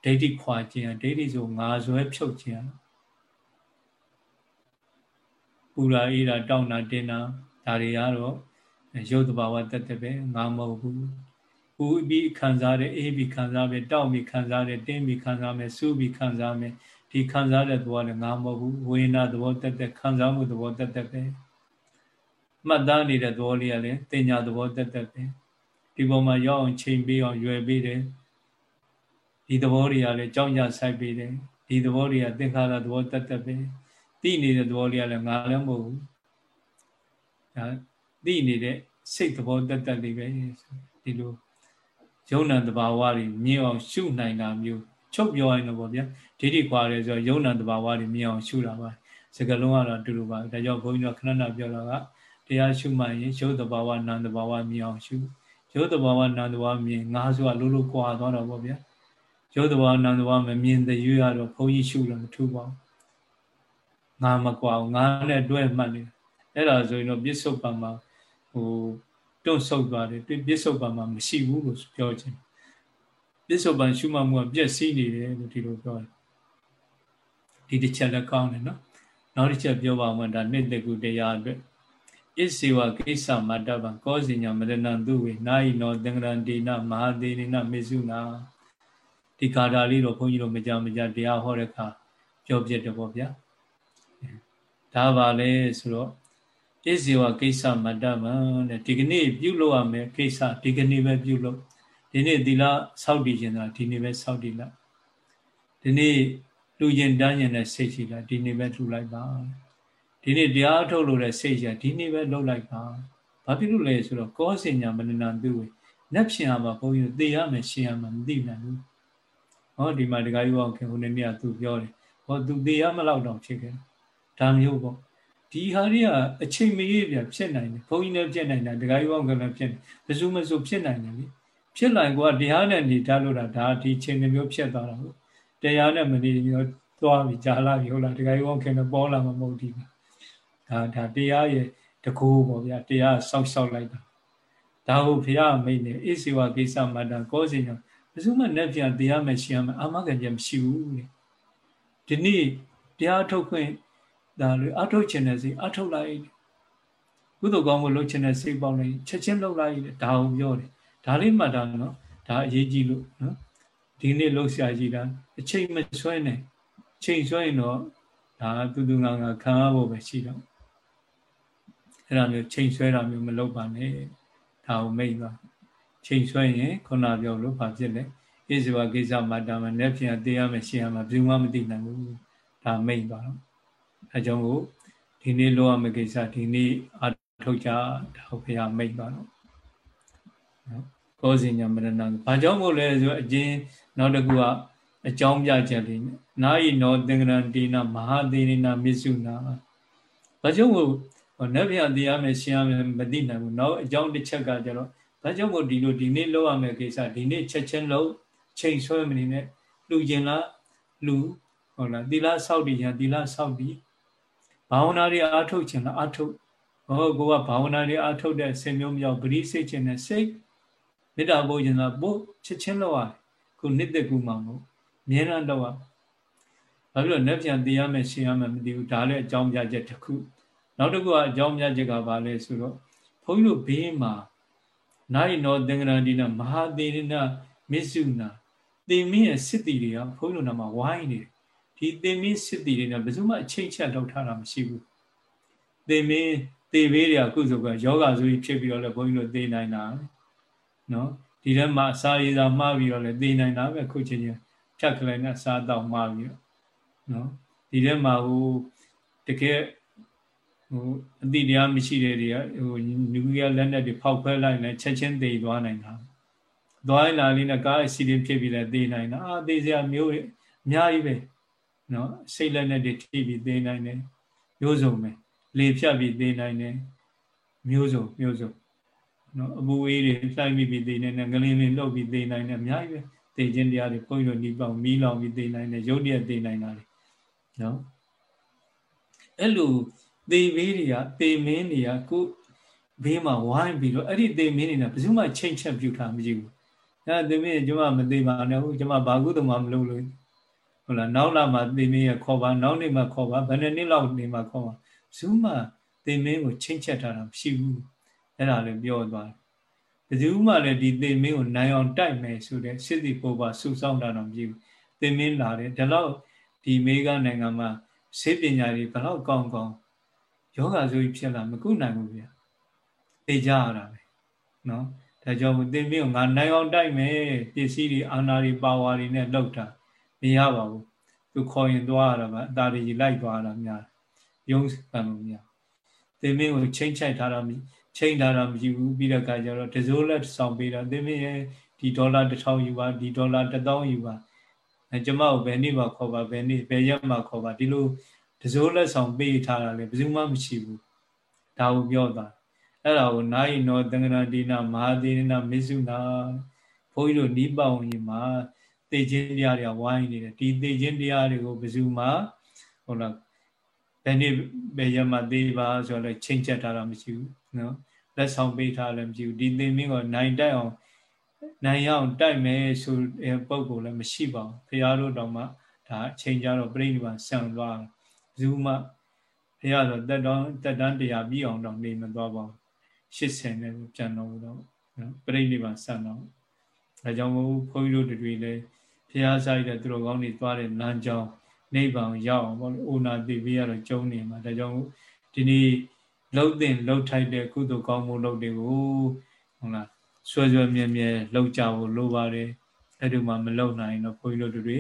ဒိဋ္ဌိခွာခြင်းဒိဋ္ဌိဆိုငါဇွဲဖြုတ်ခြင်းပူရာအေးတာတောင်းတာတင်းတာဒါတွေကတော့ရုပ်တဘာဝတက်တက်ပဲငါမဟုတ်ဘူးပူပြီးခံစားတဲ့အေးပြီးခံစားပဲတောက်ပြီးခံစားတဲ့တင်းပြီးခံစားမယ်စူးပြီးခံစားမယ် ဒီခံစားတဲ့သဘောလည်းငါမဟုတ်ဘူးဝေဒနာသဘောတက်တက်ခံစားမှုသဘောတက်တက်ပဲမှတ်သားနေတဲ့သဘောလေးကလည်းတင်ညာသဘောတက်တက်ပဲဒီပေါ်မှာရောက်အောင်ချိန်ပေးအောင်ရွယ်ပေးတယ်ဒီသဘောတွေကလည်းကြောင်းကြဆိုင်ပေးတယ်ဒီသဘောတွေကသင်္ခါရသဘောတက်တက်ပဲသိနေတဲ့သဘောလေးကလည်းငါလည်းမဟုတ်ဘူးဒါသိနေတဲ့စိတ်သဘောတက်တက်လေးပဲဒီလိုယုံ nant တဘာဝတွေမြင်အောင်ရှုနိုင်တာမျိုး ချုပ်ပြောရင်တော့ဗောဗျာဒိဋ္ဌိခွာတယ်ဆိုတော့ယုံ nant တဘာဝတွေမြင်အောင်ရှုတာပါစကလုံးကတော့အတူတူပါဒါကြောင့်ဘုန်းကြီးတို့ခဏခဏပြောတာကတရားရှုမှရင်ရုပ်တဘာဝနာမ်တဘာဝမြင်အောင်ရှုရုပ်တဘာဝနာမ်တဘာဝမြင်ငါးဆိုတာလို့လို့ကွာသွားတော့ဗောဗျာရုပ်တဘာဝနာမ်တဘာဝမမြင်တဲ့ရွေးရတော့ဘုန်းကြီးရှုလို့မထူပါဘူးငါမကွာဘူးငါနဲ့တွဲမှတ်နေအဲ့ဒါဆိုရင်တော့ပြစ္ဆုတ်ပံမှာဟိုတွန့်ဆုတ်သွားတယ်ပြစ္ဆုတ်ပံမှာမရှိဘူးလို့ပြောချင် ပြစ္ဆုတ်ပံရှုမှတ်မှုကပြည့်စည်နေတယ်လို့ဒီလိုပြောတယ်ဒီတစ်ချက်လည်းကောင်းတယ်နော်နောက်တစ်ချက်ပြောပါမယ်ဒါနှစ်တကူတရားအတွက်ဣဇေဝကိစ္စမတ္တဗံကောဇိညာမရဏံသူဝေနာယိနောသင်္ကရန္တိနမဟာသေနိနမေစုနာဒီကာတာလေးတော့ဘုန်းကြီးတို့မကြမကြတရားဟောတဲ့အခါပြောပြတယ်ပေါ့ဗျာဒါပါလေဆိုတော့ဣဇေဝကိစ္စမတ္တဗံတဲ့ဒီကနေ့ပြုလုပ်ရမယ်ကိစ္စဒီကနေ့ပဲပြုလုပ် ဒီနေ့သီလစောင့်တည်ခြင်းတာဒီနေ့ပဲစောင့်တည်လိုက်ဒီနေ့လူကျင်တန်းကျင်တဲ့စိတ်ရှိတာဒီနေ့ပဲထူလိုက်ပါဒီနေ့တရားထုတ်လို့တဲ့စိတ်ရှိဒီနေ့ပဲလှုပ်လိုက်ပါဘာဖြစ်လို့လဲဆိုတော့ကောစင်ညာမနနာသူဝေနက်ဖြင်ရမှာဘုန်းကြီးသိရမယ်ရှင်းရမှာမသိနိုင်ဘူးဟောဒီမှာဒကာကြီးဘောင်ခင်ဟိုနေ့မြတ်သူပြောတယ်ဟောသူသိရမလောက်တော့ဖြစ်ခဲ့ဒါမျိုးပေါ့ဒီဟာတွေကအချိန်မရွေးပြဖြစ်နိုင်တယ်ဘုန်းကြီးလည်းဖြစ်နိုင်တယ်ဒကာကြီးဘောင်ကလည်းဖြစ်တယ်ဘယ်သူမှဆိုဖြစ်နိုင်တယ်လေ ဖြစ်လိုက်ကွာတရားနဲ့နေတတ်လို့တာဒါဒီချိန်မျိုးဖြစ်သွားတာဟုတ်တရားနဲ့မနေရောသွားပြီကြာလာပြီဟုတ်လားဒကာကြီးဘောင်ခင်လည်းပေါ်လာမှာမဟုတ်ဘူးဒါဒါတရားရဲ့တကူပေါ့ဗျာတရားဆောက်ရှောက်လိုက်တာဒါဟုတ်ဘုရားမိတ်နေဣစီဝကိစ္စမတ္တကောစီညာဘယ်သူမှနဲ့ပြန်တရားမရှိရမယ်အာမခံချက်မရှိဘူးလေဒီနေ့တရားထုတ်ခွင့်ဒါလိုအထုတ်ခြင်းနဲ့စိအထုတ်လိုက်ကုသိုလ်ကောင်းမှုလုပ်ခြင်းနဲ့စိတ်ပေါက်လိုက်ချက်ချင်းလုပ်လိုက်ဒါကိုပြောတယ် ဒါလေးမှတ်တာနော်ဒါအရေးကြီးလို့နော်ဒီနေ့လှုပ်ရှားကြည့်တာအချိန်မဆွဲနဲ့ချိန်ဆွဲရင်တော့ဒါတူတူငါငါခံရဖို့ပဲရှိတော့အဲ့ဒါမျိုးချိန်ဆွဲတာမျိုးမလုပ်ပါနဲ့ဒါကိုမိတ်ပါချိန်ဆွဲရင်ခုနပြောလို့ဘာဖြစ်လဲဣဇဝကိစ္စမတာမနဲ့ပြန်တေးရမယ်ရှင်းရမှာဘယ်မှမသိနိုင်ဘူးဒါမိတ်ပါတော့အဲကြောင့်ကိုဒီနေ့လောရမယ့်ကိစ္စဒီနေ့အထုတ်ကြဒါဘုရားမိတ်ပါတော့ နော်ကောဇင်ညာမရဏဘာကြောင့်မို့လဲဆိုအကျဉ်နောက်တစ်ခုကအကြောင်းပြချက်လေးနာယိနောသင်္ကရန္တိနာမဟာသေနိနာမစ္ဆုနာဘာကြောင့်မို့ဟောနတ်ဗျာတရားမယ်ရှင်းရမယ်မသိနိုင်ဘူးနောက်အကြောင်းတစ်ချက်ကကြတော့ဘာကြောင့်မို့ဒီလိုဒီနေ့လောက်ရမယ်ကိစ္စဒီနေ့ချက်ချင်းလောက်ချိန်ဆွဲမနေနဲ့လူကျင်လားလူဟုတ်လားသီလဆောက်တည်ရင်သီလဆောက်တည်ဘာဝနာတွေအားထုတ်ခြင်းလားအားထုတ်ဟောကိုကဘာဝနာတွေအားထုတ်တဲ့ဆင်မျိုးမြောက်ပရိစိတ်ခြင်းနဲ့စိတ် မေတ္တာပို့ခြင်းလားပို့ချက်ချင်းလောက်ရခုနှစ်သက်ကူမှမဟုတ်မြဲတမ်းလောက်ရဘာဖြစ်လို့နတ်ပြန်သိရမယ်ရှင်းရမယ်မသိဘူးဒါလည်းအကြောင်းပြချက်တစ်ခုနောက်တစ်ခုကအကြောင်းပြချက်ကဘာလဲဆိုတော့ဘုန်းကြီးတို့ဘေးမှာနိုင်နောသင်္ကရဏဒီနာမဟာသေရဏမစ္ဆုနာသင်မင်းရဲ့စစ်တီတွေကဘုန်းကြီးတို့နာမှာဝိုင်းနေတယ်ဒီသင်မင်းစစ်တီတွေနဲ့ဘယ်သူမှအချိန်ချက်လောက်ထားတာမရှိဘူးသင်မင်းသေဘေးတွေကအခုဆိုကယောဂဆိုပြီးဖြစ်ပြီးတော့လည်းဘုန်းကြီးတို့သေနိုင်တာ နော်ဒီထဲမှာစာရေးစာမှားပြီးတော့လည်းသေနိုင်တာပဲခုချင်းချင်းဖြတ်ခလိုက်နဲ့စားတော့မှားပြီးတော့နော်ဒီထဲမှာဟိုတကယ်ဟိုအတိတရားမရှိတဲ့တွေကဟိုနျူကလ িয়ার လက်နက်တွေဖောက်ခွဲလိုက်ရင်ချက်ချင်းသေသွားနိုင်တာသွားလာလေးနဲ့ကားအစီရင်ဖြစ်ပြီးလည်းသေနိုင်တာအာသေစရာမျိုးအများကြီးပဲနော်စိတ်လက်နက်တွေထိပြီးသေနိုင်တယ်မျိုးစုံပဲလေဖြတ်ပြီးသေနိုင်တယ်မျိုးစုံမျိုးစုံ နော်အပူအေးတွေလှိုက်မိပြီးသေနိုင်တယ်ငလင်းလေးလှုပ်ပြီးသေနိုင်တယ်အများကြီးပဲသေခြင်းတရားတွေဘုန်းကြီးတို့နှီးပေါင်းမီးလောင်ပြီးသေနိုင်တယ်ရုပ်တရက်သေနိုင်တာလေနော်အဲ့လိုသေဘေးတွေကသေမင်းတွေကကိုဘေးမှာဝိုင်းပြီးတော့အဲ့ဒီသေမင်းတွေကဘယ်သူမှချိန်ချက်ပြုထားမရှိဘူးအဲသမီးကျမမသိပါနဲ့ဟုတ်ကျမဘာကုသမမလုပ်လို့ဟုတ်လားနောက်လာမှသမီးရခေါ်ပါနောက်နေ့မှခေါ်ပါဘယ်နှစ်နှစ်လောက်နေမှခေါ်ပါဇူးမှသမင်းကိုချင်းချက်ထားတာမရှိဘူး အဲ့ဒါလည်းပြောသွားတယ်ဘယ်သူမှလည်းဒီသမင်းကိုနိုင်အောင်တိုက်မယ်ဆိုတဲ့စစ်တီပေါ်ပါစုဆောင်းတာတော့မရှိဘူးသမင်းလာတယ်ဒါတော့ဒီမေကနိုင်ငံမှာဆေးပညာတွေဘလောက်ကောင်းကောင်းယောဂဆိုပြီးဖြစ်လာမကုနိုင်ဘူးဗျာသိကြရတာပဲနော်ဒါကြောင့်သင်မျိုးငါနိုင်အောင်တိုက်မယ်ပစ္စည်းတွေအာဏာတွေပါဝါတွေနဲ့လောက်တာမရပါဘူးသူခေါ်ရင်သွားရတာပါအတာတွေလိုက်သွားတာများယုံကံလို့မရသင်မင်းကိုချိန်ချိုက်ထားတာ ချိန်ထားတာမရှိဘူးပြီးတဲ့အခါကျတော့တစိုးလက်ဆောင်ပေးတာသင်မင်းရဲ့ဒီဒေါ်လာ1000ယူပါဒီဒေါ်လာ1000ယူပါအဲကျမကိုဘယ်နေ့မှခေါ်ပါဘယ်နေ့ဘယ်ရက်မှခေါ်ပါဒီလိုတစိုးလက်ဆောင်ပေးထားတာလေဘယ်သူမှမရှိဘူးဒါကိုပြောတာအဲ့ဒါကိုနာယိနောသံဃာတိနာမဟာသေနမစ္ဆုနာဘုန်းကြီးတို့နိပောင်ကြီးမှာသိခြင်းတရားတွေဝိုင်းနေတယ်ဒီသိခြင်းတရားတွေကိုဘယ်သူမှဟုတ်လားဘယ်နေ့ဘယ်ရက်မှသိပါဆိုတော့ချိန်ချက်ထားတာမရှိဘူး နော်လက်ဆောင်ပေးထားလည်းမရှိဘူးဒီသိမင်းကနိုင်တိုက်အောင်နိုင်ရအောင်တိုက်မယ်ဆိုတဲ့ပုံကိုလည်းမရှိပါဘူးဘုရားတို့တော်မှဒါအချိန်ကြတော့ပြိဋိဘံဆံသွားဘယ်သူမှဘုရားဆိုတက်တော်တက်တန်းတရားပြီးအောင်တော့နေမသွားပါဘူး80နဲ့ပြန်တော့တော့နော်ပြိဋိဘံဆံတော့ဒါကြောင့်မို့ဘုန်းကြီးတို့တွေလည်းဘုရားဆိုင်တဲ့သူတော်ကောင်းတွေသွားတဲ့လမ်းကြောင်းနိဗ္ဗာန်ရောက်အောင်ပေါ့အိုနာတိပေးရတော့ကျုံနေမှာဒါကြောင့်ဒီနေ့ လှုပ်တဲ့လှုပ်ထိုက်တဲ့ကုသိုလ်ကောင်းမှုလုပ်တွေကိုဟုတ်လားဆွဲဆွဲမြဲမြဲလှုပ်ကြဖို့လိုပါတယ်အဲ့ဒီမှာမလှုပ်နိုင်တော့ဘုန်းကြီးတို့တွေ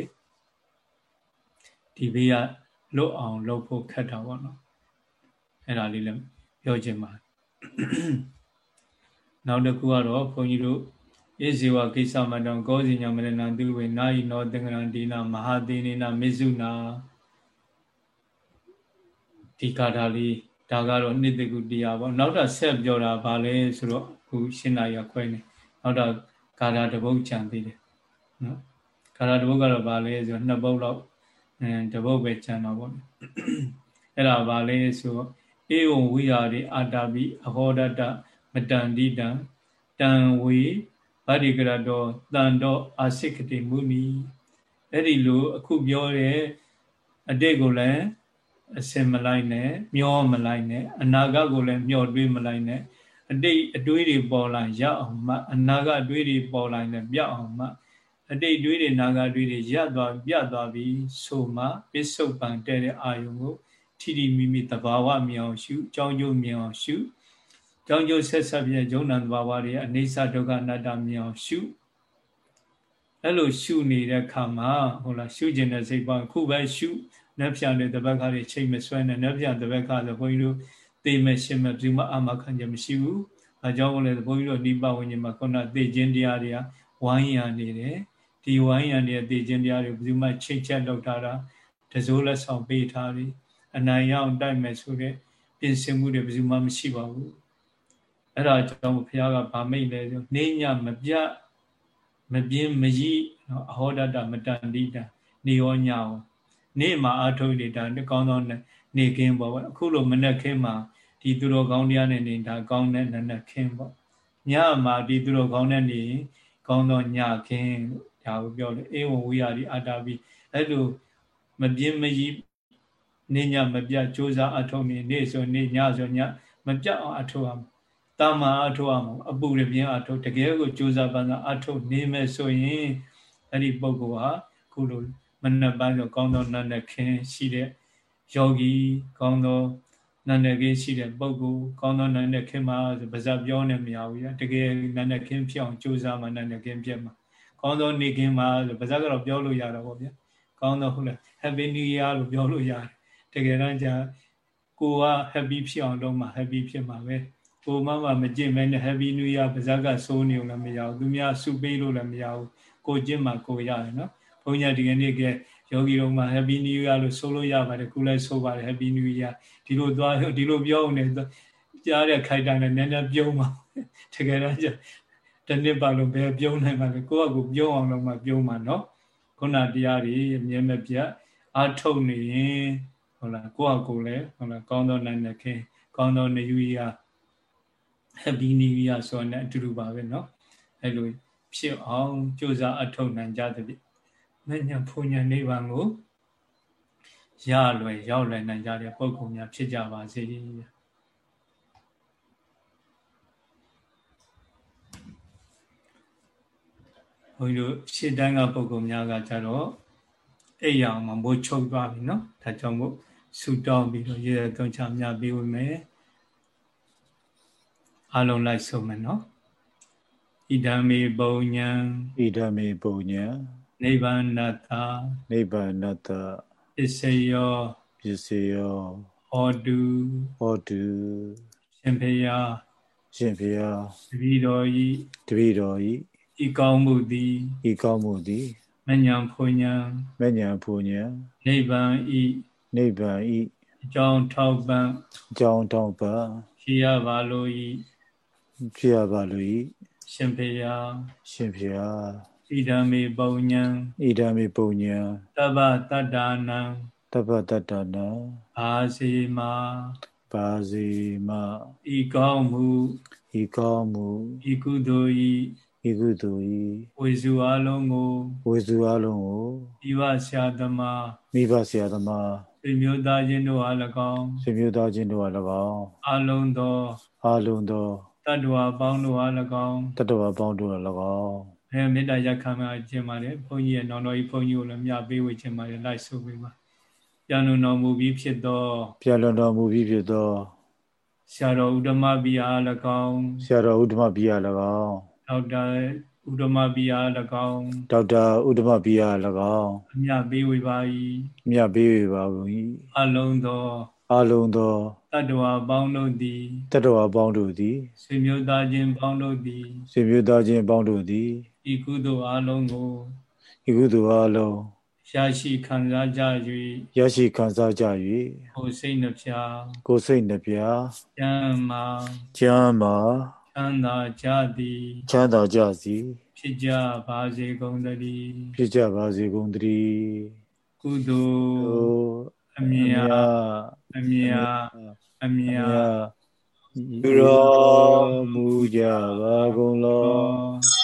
ဒီဘေးကလွတ်အောင်လှုပ်ဖို့ခက်တာပေါ့နော်အဲ့ဒါလေးလည်းပြောချင်ပါတယ်နောက်တစ်ခုကတော့ဘုန်းကြီးတို့ဣဇေဝကိစ္စမတောကောဇိညာမရဏသူဝေနာယိနောသင်္ကရံဒီနာမဟာသေနေနာမေဇုနာဒီကာထာလေး ဒါကတော့နှစ်တကူတရားပေါ့နောက်တော့ဆက်ပြောတာဗာလဲဆိုတော့ခုရှင်းနာရခွဲနေနောက်တော့ကာထာတပုတ်ကြံသေးတယ်နော်ကာထာတပုတ်ကတော့ဗာလဲဆိုတော့နှစ်ပုတ်လောက်အဲတပုတ်ပဲကြံတော့ပေါ့အဲ့ဒါဗာလဲဆိုတော့ဧဝံဝိဟာရိအာတာပိအဟောဒတမတန်တိတံတံဝေဗတ္တိကရတောတန်တော့အာစိကတိမုနီအဲ့ဒီလိုအခုပြောတဲ့အတိတ်ကိုလည်း အစင်မလိုက်နဲ့မျောမလိုက်နဲ့အနာဂတ်ကိုလည်းမျောတွေးမလိုက်နဲ့အတိတ်အတွေးတွေပေါ်လာရအောင်မှအနာဂတ်အတွေးတွေပေါ်လာရင်ပြအောင်မှအတိတ်တွေးတွေနာဂတ်တွေးတွေရပ်သွားပြသွားပြီးဆိုမှပစ္စုပန်တဲ့တဲ့အာယုံကိုထိထိမိမိတဘာဝမြင်အောင်ရှုကြောင်းကျိုးမြင်အောင်ရှုကြောင်းကျိုးဆက်ဆက်ပြည့်ဂျုံနံတဘာဝတွေအနိစ္စဒုက္ခအနတ္တမြင်အောင်ရှုအဲ့လိုရှုနေတဲ့ခါမှာဟုတ်လားရှုကျင်တဲ့စိတ်ပေါ့ခုပဲရှု နက်ဖြန်တဲ့တပတ်ခါတွေချိန်မဆွဲနဲ့နက်ဖြန်တပတ်ခါဆိုဘုန်းကြီးတို့သိမဲ့ရှင်းမဲ့ဘူးမအာမခံချက်မရှိဘူး။အဲကြောင့်လည်းဘုန်းကြီးတို့နိဗ္ဗာန်ဝိညာဉ်မှာခုနသိခြင်းတရားတွေကဝိုင်းရနေတယ်။ဒီဝိုင်းရနေတဲ့သိခြင်းတရားတွေဘူးမချိတ်ချက်လောက်ထားတာတစိုးလက်ဆောင်ပေးထားပြီးအနိုင်ရအောင်တိုက်မယ်ဆိုတဲ့ပြင်ဆင်မှုတွေဘူးမမရှိပါဘူး။အဲ့ဒါကြောင့်ဘုရားကဗာမိတ်လဲဆိုနေညမပြမပြင်းမကြီးအဟောဒတမတန်တိတနေရောညော နေ့မှာအာထုတ်နေတာကောင်းသောနေခင်းပေါ့အခုလိုမနဲ့ခင်းမှာဒီသူတော်ကောင်းတရားနဲ့နေတာကောင်းတဲ့နနက်ခင်းပေါ့ညမှာဒီသူတော်ကောင်းတဲ့နေကောင်းသောညခင်းဒါကိုပြောလို့အေဝံဝိဟာရီအတာပိအဲ့လိုမပြင်းမကြီးနေညမပြတ်စ조사အထုတ်နေနေ့ဆိုနေ့ညဆိုညမပြတ်အောင်အထုတ်အောင်တာမန်အထုတ်အောင်အပူရပြင်းအထုတ်တကယ်ကိုစ조사ပန်းအထုတ်နေမယ်ဆိုရင်အဲ့ဒီပုဂ္ဂိုလ်ဟာခုလို မနက်ပိုင်းဆိုကောင်းသောနတ်နဲ့ခင်းရှိတဲ့ယောဂီကောင်းသောနတ်နဲ့ခင်းရှိတဲ့ပုဂ္ဂိုလ်ကောင်းသောနတ်နဲ့ခင်းမှာဆိုပါဇက်ပြောနေမရဘူးရတကယ်နတ်နဲ့ခင်းဖြစ်အောင်ကြိုးစားမှနတ်နဲ့ခင်းပြတ်မှာကောင်းသောနေခင်းမှာဆိုပါဇက်ကတော့ပြောလို့ရတာပေါ့ဗျာကောင်းသောဟုတ်လား Happy New Year လို့ပြောလို့ရတယ်တကယ်တမ်းကျကိုက happy ဖြစ်အောင်လုပ်မှာ happy ဖြစ်မှာပဲကိုမမမကြင့်မဲနဲ့ Happy New Year ပါဇက်ကစိုးနေုံလည်းမရဘူးသူများစုပေးလို့လည်းမရဘူးကိုကြင့်မှာကိုရတယ်နော် ဘုန်းကြီးဒီကနေ့ကယောဂီတို့မှာ Happy New Year လို့ဆိုလို့ရပါတယ်ခုလည်းဆိုပါတယ် Happy New Year ဒီလိုသွားဒီလိုပြောအောင်လည်းကြားတဲ့ခိုက်တိုင်းလည်းနည်းနည်းပြုံးပါတကယ်တော့တနစ်ပါလို့ဘယ်ပြုံးနိုင်ပါလဲကိုယ့်အကူပြုံးအောင်လုပ်မှပြုံးမှာနော်ခုနတရားတွေအမြဲမပြတ်အထုတ်နေရင်ဟုတ်လားကိုယ့်အကူလည်းဟုတ်လားကောင်းသောနိုင်နေခင်ကောင်းသောနေယူရာ Happy New Year ဆိုတဲ့အတူတူပါပဲနော်အဲ့လိုဖြစ်အောင်ကြိုးစားအထောက်နိုင်ကြသဖြင့် မညာဖုန်ညာနိဗ္ဗာန်ကိုရလွယ်ရောက်လွယ်နိုင်ကြတဲ့ပုဂ္ဂိုလ်များဖြစ်ကြပါစေဘုန်းကြီးတို့ရှေ့တန်းကပုဂ္ဂိုလ်များကကြတော့အိယာမှာမိုးချုပ်သွားပြီเนาะဒါကြောင့်မို့ဆူတောင်းပြီးတော့ရေသုံးချများပြီးဝင်မယ်အလုံးလိုက်ဆုံးမယ်เนาะဣဒံမေပုံညာဣဒံမေပုံညာ နိဗ္ဗာနတ္တနိဗ္ဗာနတ္တပစ္စယောပစ္စယောဟောတုဟောတုရှင်ဖေယရှင်ဖေယတပိတော်ဤတပိတော်ဤဤကောင်းမှုသည်ဤကောင်းမှုသည်မဉ္ဇဉ်ဖွညာမဉ္ဇဉ်ဖွညာနိဗ္ဗာန်ဤနိဗ္ဗာန်ဤအကြောင်းထောက်ပံ့အကြောင်းထောက်ပံ့ဖြစ်ရပါလိုဤဖြစ်ရပါလိုဤရှင်ဖေယရှင်ဖေယ ဣဒံမေပုံညာဣဒံမေပုံညာတပ္ပတတ္တာနံတပ္ပတတ္တာနံအာစီမာပါစီမဤကောင်းမှုဤကောင်းမှုဤကုသိုလ်ဤဤကုသိုလ်ဤဝေစုအလုံးကိုဝေစုအလုံးကိုမိဘဆရာသမားမိဘဆရာသမားဆွေမျိုးသားချင်းတို့အား၎င်းဆွေမျိုးသားချင်းတို့အား၎င်းအလုံးသောအလုံးသောတတ္တဝါပေါင်းတို့အား၎င်းတတ္တဝါပေါင်းတို့အား၎င်း အဲမေတ္တာရက်ခံမှာခြင်းပါတယ်ဘုန်းကြီးရဲ့နောင်တော်ကြီးဘုန်းကြီးကိုလည်းမြပေးဝေခြင်းပါတယ်လိုက်ဆိုပေးပါပြန်လွန်တော်မူပြီးဖြစ်သောပြန်လွန်တော်မူပြီးဖြစ်သောဆရာတော်ဥဒ္ဓမဘီအား၎င်းဆရာတော်ဥဒ္ဓမဘီအား၎င်းဒေါက်တာဥဒ္ဓမဘီအား၎င်းဒေါက်တာဥဒ္ဓမဘီအား၎င်းအမြပေးဝေပါ၏အမြပေးဝေပါ၏အလုံးသောအလုံးသောတတ္တဝါပေါင်းတို့သည်တတ္တဝါပေါင်းတို့သည်ဆွေမျိုးသားချင်းပေါင်းတို့သည်ဆွေမျိုးသားချင်းပေါင်းတို့သည် ဤကုသိုလ်အလုံးကိုဤကုသိုလ်အလုံးရရှိခံစားကြ၍ရရှိခံစားကြ၍ကိုယ်စိတ်နှပြကိုယ်စိတ်နှပြကျမ်းမာကျမ်းမာချမ်းသာကြသည်ချမ်းသာကြစီဖြစ်ကြပါစေကုန်သတည်းဖြစ်ကြပါစေကုန်သတည်းကုသိုလ်အမြာအမြာအမြာပြုတော်မူကြပါကုန်လော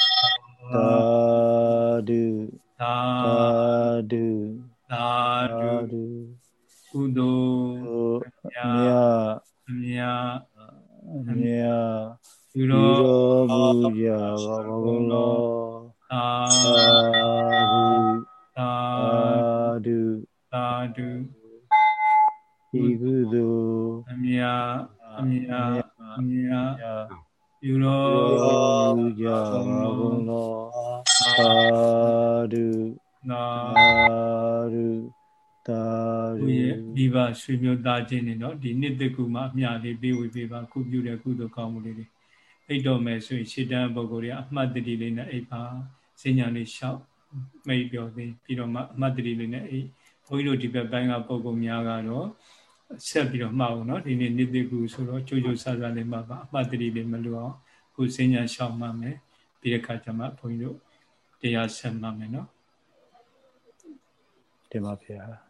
သာဓုသာဓုသာဓုကုသိုလ်အမြာအမြာအမြာပြုတော်မူကြပါကုန်လောသာဓုသာဓုသာဓုဤကုသိုလ်အမြာအမြာအမြာပြု တော်မူကြပါကုန်လောသာဓုသာဓုသာဓုရဲ့ဒီပါရွှေမျိုးသားချင်းနေနော်ဒီနှစ်တကူမှာအမြလေးပေးဝေပေးပါခုပြုတဲ့ကုသိုလ်ကောင်းမှုလေးတွေအိတ်တော်မယ်ဆိုရင်ရှေ့တန်းပုဂ္ဂိုလ်တွေအမှတ်တတိလေးနဲ့အိတ်ပါစဉ္ညာလေးလျှောက်မိတ်ပြောသိပြီးတော့မှအမှတ်တတိလေးနဲ့အိတ်ဘုန်းကြီးတို့ဒီဘက်ပိုင်းကပုဂ္ဂိုလ်များကတော့ ဆက်ပြီးတော့မှတ်အောင်နော်ဒီနေ့နှစ်တကူဆိုတော့ကြိုးကြိုးဆဆလေးမှပါအမှတ်တတိလေးမလို့အောင်ခုစဉ္ညာလျှောက်မှမယ်ပြီးတဲ့အခါကျမှဘုန်းကြီးတို့တရားဆက်မှမယ်နော်တင်ပါဗျာ